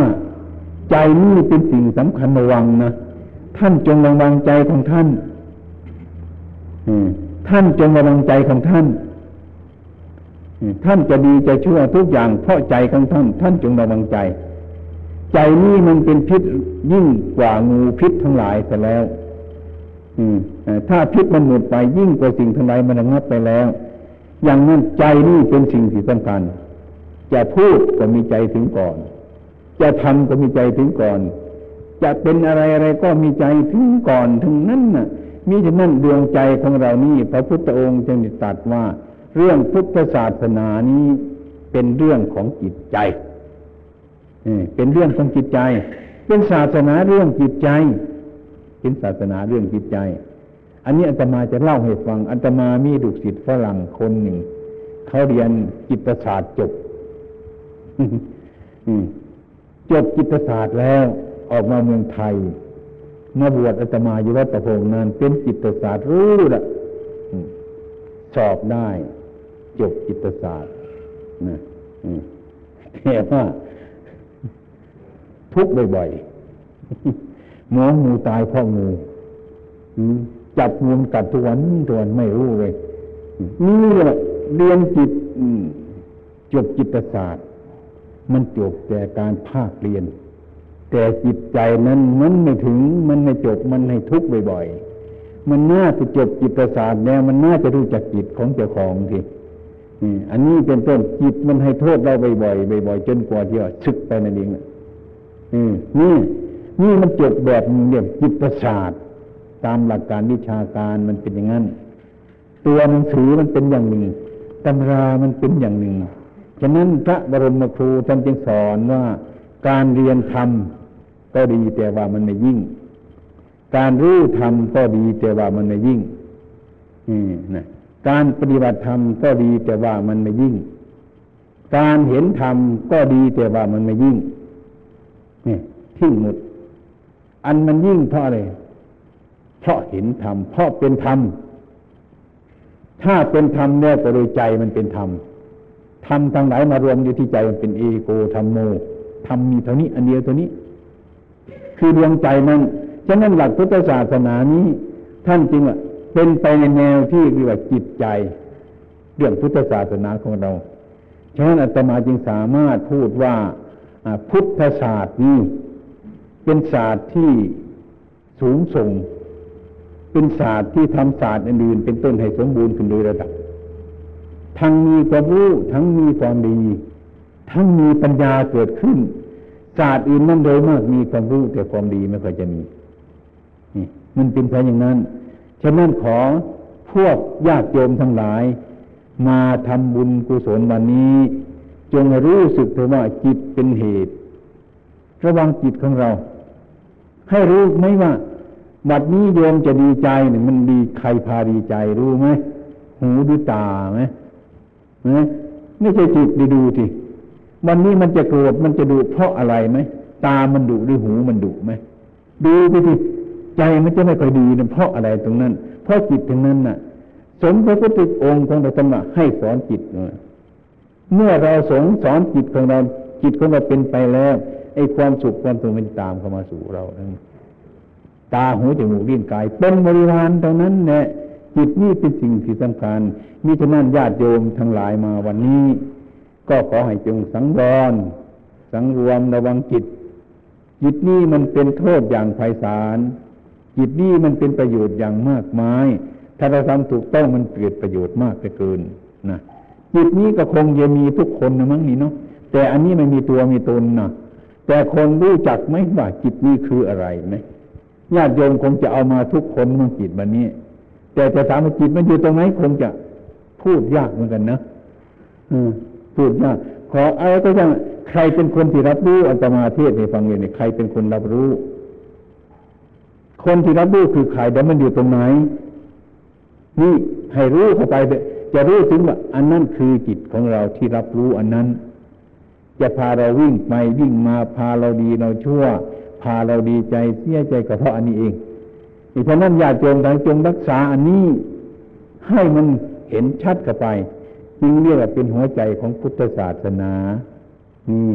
ใจนี่เป็นสิ่งสำคัญระวังนะท่านจงระวังใจของท่านท่านจงระวังใจของท่านท่านจะดีจะชั่วทุกอย่างเพราะใจของท่าน ท่านจงระวังใจ ใจนี่มันเป็นพิษยิ่งกว่างูพิษทั้งหลายแต่แล้วถ้าพิษมันหมดไปยิ่งกว่าสิ่งทั้งหลายมันงับไปแล้ว อย่างนั้นใจนี่เป็นสิ่งที่สำคัญจะพูดก็มีใจถึงก่อน จะทำก็มีใจถึงก่อน จะเป็นอะไรอะไรก็มีใจถึงก่อนทั้งนั้นน่ะมีฉะนั้นดวงใจของเรานี่พระพุทธองค์จึงตรัสว่า เรื่องพุทธศาสนานี้เป็นเรื่องของจิตใจ เป็นเรื่องของจิตใจ เป็นศาสนาเรื่องจิตใจ เป็นศาสนาเรื่องจิตใจ อันนี้อาตมาจะเล่าให้ฟังอาตมามีดุสิตฝรั่งคนหนึ่งเขาเรียนจิตศาสตร์จบจบจิตศาสตร์แล้ว ออกมาเมืองไทยมาบวชอาตมาอยู่วัดตะพงนั้นเป็นจิตศาสตร์รู้ละสอบได้ จบจิตศาสตร์นะแต่ว่า ทุกบ่อยๆหมองูตายเพราะงูจับงูกัดทุกวันทุกวันไม่รู้เลยนี่แหละเรียนจิตจบจิตศาสตร์ มันจบแต่การภาคเรียน แต่จิตใจนั้นมันไม่ถึงมันไม่จบมันให้ทุกข์บ่อยๆ มันน่าจะจบจิตศาสตร์แล้วมันน่าจะรู้จักจิตของเจ้าของทีอันนี้เป็นต้นจิตมันให้โทษเราบ่อยๆบ่อยๆจนกว่าที่จะชึกไปนั่นเองนี่ นี่มันจบแบบเรียกจิตประสาทตามหลักการวิชาการมันเป็นอย่างนั้น ตัวหนังสือมันเป็นอย่างหนึ่งตำรามันเป็นอย่างหนึ่งฉะนั้นพระบรมครูท่านจึงสอนว่าการเรียนธรรมก็ดีแต่ว่ามันไม่ยิ่ง การรู้ธรรมก็ดีแต่ว่ามันไม่ยิ่งนี่นะการปฏิบัติธรรมก็ดีแต่ว่ามันไม่ยิ่ง การเห็นธรรมก็ดีแต่ว่ามันไม่ยิ่งนี่ ทิ้งหมดอันมันยิ่งเพราะอะไรเพราะเห็นธรรมเพราะเป็นธรรมถ้าเป็นธรรมเนี่ยก็โดยใจมันเป็นธรรมธรรมทางไหนมารวมอยู่ที่ใจมันเป็นเอโกธรรมโมธรรมมีเท่านี้ อันเดียวเท่านี้ คือดวงใจนั้นฉะนั้นหลักพุทธศาสนานี้ ท่านจริงอะเป็นไปในแนวที่เรียกว่าจิตใจ เรื่องพุทธศาสนาของเราฉะนั้นอาตมาจึงสามารถพูดว่าพุทธศาสตร์นี้ เป็นศาสตร์ที่สูงส่ง เป็นศาสตร์ที่ทำศาสตร์อื่นๆเป็นต้นให้สมบูรณ์ขึ้นโดยระดับ ทั้งมีความรู้ทั้งมีความดี ทั้งมีปัญญาเกิดขึ้น ศาสตร์อื่นนั่นโดยมากมีความรู้แต่ความดีไม่ค่อยจะมีนี่มันเป็นไปอย่างนั้น ฉะนั้นขอพวกญาติโยมทั้งหลาย มาทำบุญกุศลวันนี้ จงรู้สึกเถอะว่าจิตเป็นเหตุ ระวังจิตของเรา ให้รู้ไหมว่าบัดนี้โยมจะดีใจเนี่ยมันดีใครพาดีใจรู้ไหมหูดูตาไหมไม่ใช่จิตดีดูทีวันนี้มันจะโกรธมันจะดูเพราะอะไรไหมตามันดุหรือหูมันดุไหมดูไปทีใจมันจะไม่ค่อยดีนะเพราะอะไรตรงนั้น เพราะจิตตรงนั้นน่ะ สมพระพุทธองค์ของเราตรัสให้สอนจิตเมื่อเราสงสอนจิตของเราจิตของเราเป็นไปแล้ว ไอ้ความสุขความทุกข์มันตามเข้ามาสู่เราทั้งตาหูจมูกลิ้นกายเป็นบริวารตรงนั้นเนี่ยจิตนี่เป็นสิ่งที่สำคัญมิฉะนั้นญาติโยมทั้งหลายมาวันนี้ ก็ขอให้จงสังวรสังรวมระวังจิต จิตนี้มันเป็นโทษอย่างไพศาลจิตนี้มันเป็นประโยชน์อย่างมากมาย ถ้าเราทำถูกต้องมันเกิดประโยชน์มากเกินนะจิตนี้ก็คงจะมีทุกคนนะมั้งนี่เนาะแต่อันนี้ไม่มีตัวมีตนนะ แต่คนรู้จักไหมว่าจิตนี้คืออะไรไหมญาติโยมคงจะเอามาทุกคนมั่งจิตบันนี้ แต่จะถามว่าจิตมันอยู่ตรงไหนคงจะพูดยากเหมือนกันนะพูดยากขออะไรก็ยังใครเป็นคนที่รับรู้อัตมาเทศในฟังเลยเนี่ยใครเป็นคนรับรู้ คนที่รับรู้คือใครแต่มันอยู่ตรงไหน นี่ให้รู้เข้าไปจะรู้ถึงว่า อันนั้นคือจิตของเราที่รับรู้อันนั้น จะพาเราวิ่งไปวิ่งมาพาเราดีเราชั่ว พาเราดีใจเสียใจก็เพราะอันนี้เองเพราะนั้นอย่าจงทั้งจงรักษาอันนี้ ให้มันเห็นชัดกับไปจึงเรียกว่าเป็นหัวใจของพุทธศาสนานี่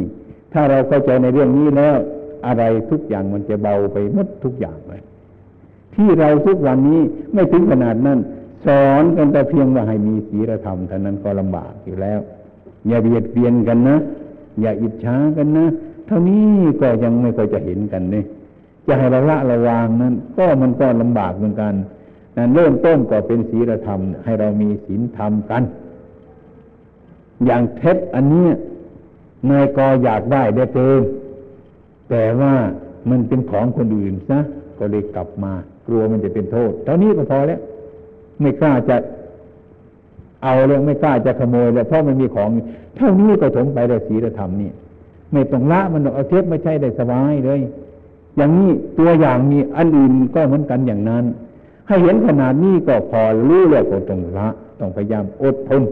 ถ้าเราเข้าใจในเรื่องนี้แล้ว อะไรทุกอย่างมันจะเบาไปหมดทุกอย่างเลยที่เราทุกวันนี้ไม่ถึงขนาดนั้น สอนกันแต่เพียงว่าให้มีศีลธรรมเท่านั้นก็ลำบากอยู่แล้ว อย่าเบียดเบียนกันนะ อย่าอิจฉากันนะเท่านี้ก็ยังไม่ค่อยจะเห็นกันเนี่ยจะให้ระละระวางนั้น ก็มันก็ลำบากเหมือนกันนั้นเริ่มต้นก็เป็นศีลธรรม ให้เรามีศีลธรรมกัน อย่างเท็จอันนี้นายกออยากได้ได้เกินแต่ว่ามันเป็นของคนอื่นซะก็เลยกลับมากลัวมันจะเป็นโทษ เท่านี้ก็พอแล้ว ไม่กล้าจะ เอาเลยไม่กล้าจะขโมยเลยเพราะมันมีของเท่านี้ก็ถมไปเลยศีลธรรมนี่ไม่ต้องละมันเอาเทปไม่ใช่ได้สบายเลย อย่างนี้ตัวอย่างมีอันอื่นก็เหมือนกันอย่างนั้น ให้เห็นขนาดนี้ก็พอรู้แล้วก็ต้องละต้องพยายามอดทน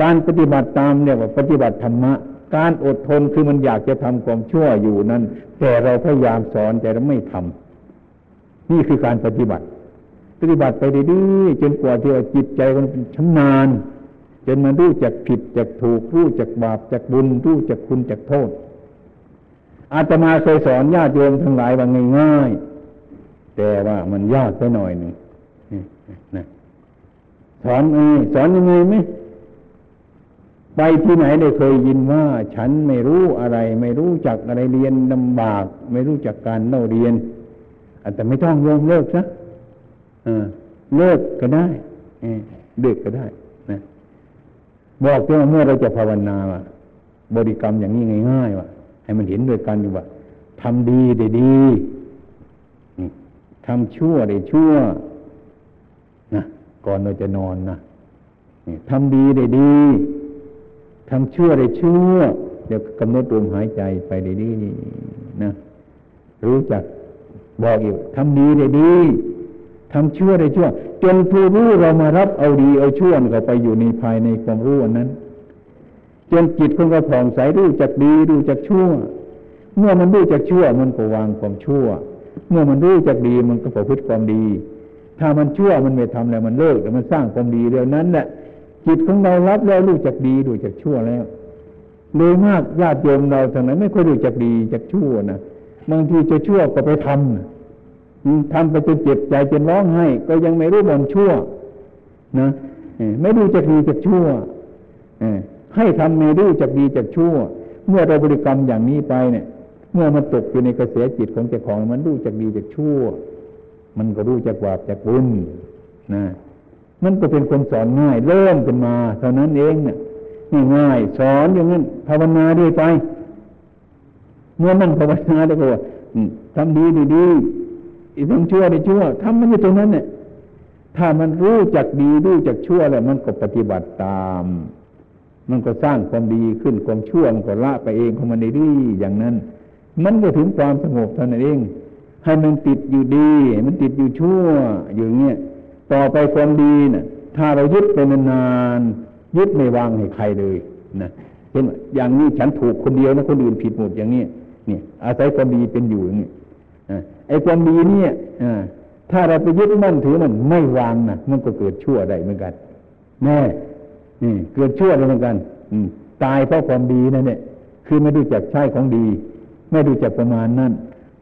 การปฏิบัติตามเนี่ยว่าปฏิบัติธรรมะ การอดทนคือมันอยากจะทำความชั่วอยู่นั้น แต่เราพยายามสอนแต่เราไม่ทำนี่คือการปฏิบัติ ปฏิบัติไปดีๆจนกว่าที่จิตใจมันชำนาญจนมันรู้จักผิดจักถูกรู้จักบาปจักบุญรู้จักคุณจักโทษ อาตมาเคยสอนญาติโยมทั้งหลายว่าง่ายๆแต่ว่ามันยากไปหน่อยหนึ่งนะสอนเอสอนยังไงไหมไปที่ไหนได้เคยยินว่า ฉันไม่รู้อะไร ไม่รู้จักอะไรเรียนลำบาก ไม่รู้จักการเล่าเรียนอาจจะไม่ต้องโยมเลิกซะ เลิกก็ได้เลิกก็ได้นะบอกว่าเมื่อเราจะภาวนาว่าบริกรรมอย่างนี้ง่ายๆว่าให้มันเห็นด้วยกันอยู่ว่าทำดีได้ดีทำชั่วได้ชั่วนะก่อนเราจะนอนนะทำดีได้ดีทำชั่วได้ชั่วเดี๋ยวกำหนดลมหายใจไปได้ดีนะรู้จักบอกอีกทำดีได้ดี ทำชั่วได้ชั่ว จนผู้รู้เรามารับเอาดีเอาชั่วเข้าไปอยู่ในภายในความรู้อันนั้น จนจิตของเราผ่องใสรู้จักดีรู้จักชั่ว เมื่อมันรู้จักชั่วมันก็วางความชั่ว เมื่อมันรู้จักดีมันก็ประพฤติความดี ถ้ามันชั่วมันไม่ทำแล้วมันเลิกแล้วมันสร้างความดีเรื่องนั้นแหละจิตของเรารับแล้วรู้จักดีรู้จักชั่วแล้วโดยมากญาติโยมเราทางนั้นไม่ค่อยรู้จักดีจักชั่วนะบางทีจะชั่วก็ไปทำ ทำไปจนเจ็บใจจนร้องไห้ ก็ยังไม่รู้บ่นชั่ว นะไม่รู้จักดีจักชั่วให้ทำไม่รู้จักดีจักชั่ว เมื่อเราบริกรรมอย่างนี้ไปเนี่ย เมื่อมันตกอยู่ในกระแสจิตของเจ้าของ มันรู้จักดีจักชั่ว มันก็รู้จักบาปจักบุญนะมันก็เป็นคนสอนง่าย เริ่มขึ้นมา เท่านั้นเองเนี่ยง่าย สอนอย่างนั้นภาวนาดีไป เมื่อนั่งภาวนาแล้วก็ทำดีดี ดีอีกทำชั่วดีชั่วทำมันอยู่ตรงนั้นเนี่ยถ้ามันรู้จักดีรู้จักชั่วแล้วมันก็ปฏิบัติตาม มันก็สร้างความดีขึ้นความชั่วมันก็ละไปเองของมันดีอย่างนั้น มันก็ถึงความสงบเท่านั้นเอง ให้มันติดอยู่ดี มันติดอยู่ชั่วอยู่เงี้ยต่อไปความดีนะ่ะ ถ้าเรายึดไปนานๆยึดไม่วางให้ใครเลยนะเห็นอย่างนี้ฉันถูกคนเดียวนะคนอื่นผิดหมดอย่างนี้เนี่ยอาศัยความดีเป็นอยู่อย่างนี่ ไอ้ความดีเนี่ยถ้าเราไปยึดมั่นถือมันไม่วางนะมันก็เกิดชั่วได้เหมือนกัน แน่นี่เกิดชั่วได้เหมือนกัน อืตายเพราะความดีนั่นเนี่ย คือไม่รู้จักใช้ของดี ไม่รู้จักประมาณนั่น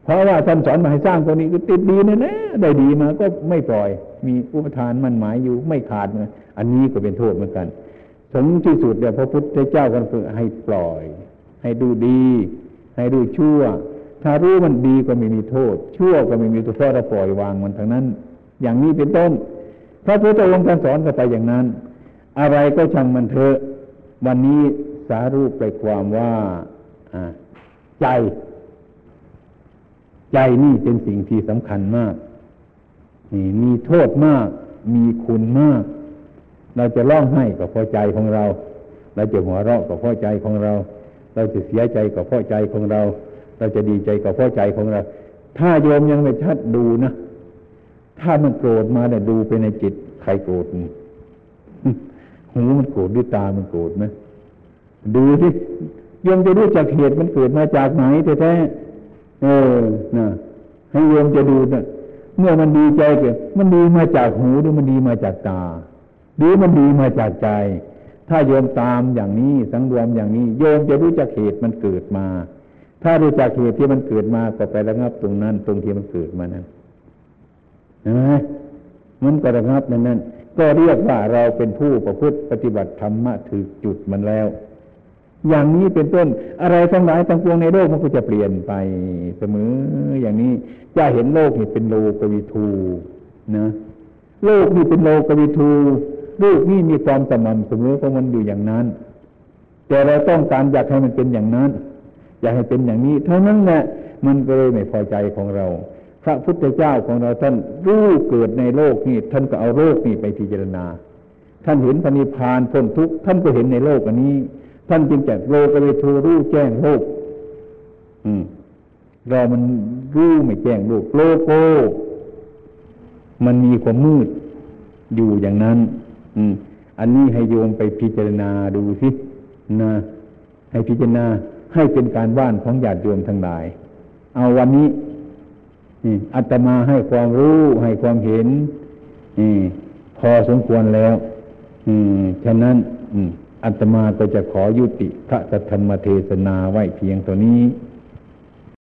เพราะว่าท่านสอนมาให้สร้างตัวนี้ก็ติดดีนะนะได้ดีมาก็ไม่ปล่อย มีอุปทานมั่นหมายอยู่ไม่ขาดนะอันนี้ก็เป็นโทษเหมือนกันสงที่สุดเดี๋ยวพระพุทธเจ้าก็คือให้ปล่อย ให้ดูดี ให้ดูชั่ว ถ้ารู้มันดีก็ไม่มีโทษ ชั่วก็ไม่มีตัวเพราะเราปล่อยวางมันทั้งนั้น อย่างนี้เป็นต้น พระพุทธองค์ท่านสอนกันไปอย่างนั้น อะไรก็ช่างมันเถอะ วันนี้สารูปไปความว่าใจ ใจนี่เป็นสิ่งที่สำคัญมากนี่มีโทษมาก มีคุณมาก เราจะร้องไห้กับพอใจของเรา เราจะหัวเราะกับพอใจของเรา เราจะเสียใจกับพอใจของเรา เราจะดีใจกับพอใจของเรา ถ้าโยมยังไม่ชัดดูนะ ถ้ามันโกรธมาเนี่ยดูไปในจิตใครโกรธหูมันโกรธด้วยตามันโกรธไหมดูที่โยมจะรู้จักเหตุมันเกิดมาจากไหนแท้ๆเออนะให้โยมจะดูนะเมื่อมันดีใจเกิดมันดีมาจากหูหรือมันดีมาจากตา หรือมันดีมาจากใจ ถ้าโยมตามอย่างนี้สังรวมอย่างนี้ โยมจะรู้จักเหตุมันเกิดมา ถ้ารู้จักเหตุที่มันเกิดมาก็ไประงับตรงนั้น ตรงที่มันเกิดมานั้นนะมันก็ระงับนั้นนั้นก็เรียกว่าเราเป็นผู้ประพฤติปฏิบัติธรรมะถือจุดมันแล้ว อย่างนี้เป็นต้นอะไรทั้งหลายทั้งปวงในโลกมันก็จะเปลี่ยนไปเสมอ อย่างนี้จะเห็นโลกนี่เป็นโลกวิทูนะโลกนี่เป็นโลกวิทูโลกนี่มีความสม่ำเสมอของมันอยู่อย่างนั้น แต่เราต้องการอยากให้มันเป็นอย่างนั้น อยากให้เป็นอย่างนี้ เท่านั้นแหละมันก็เลยไม่พอใจของเรา พระพุทธเจ้าของเราท่านรู้เกิดในโลกนี่ท่านก็เอาโลกนี่ไปพิจารณา ท่านเห็นพระนิพพานพ้นทุกข์ท่านก็เห็นในโลกอันนี้ ท่านจึงจะโลกไปทูรู้แจ้งโลก อืมเรามันรู้ไม่แจ้งโลกโลโกมันมีความมืดอยู่อย่างนั้น อืม อันนี้ให้โยมไปพิจารณาดูสินะให้พิจารณา ให้เป็นการบ้านของญาติโยมทั้งหลาย เอาวันนี้อัตมาให้ความรู้ให้ความเห็นพอสมควรแล้วฉะนั้นอัตมาก็จะขอยุติพระธรรมเทศนาไว้เพียงตัวนี้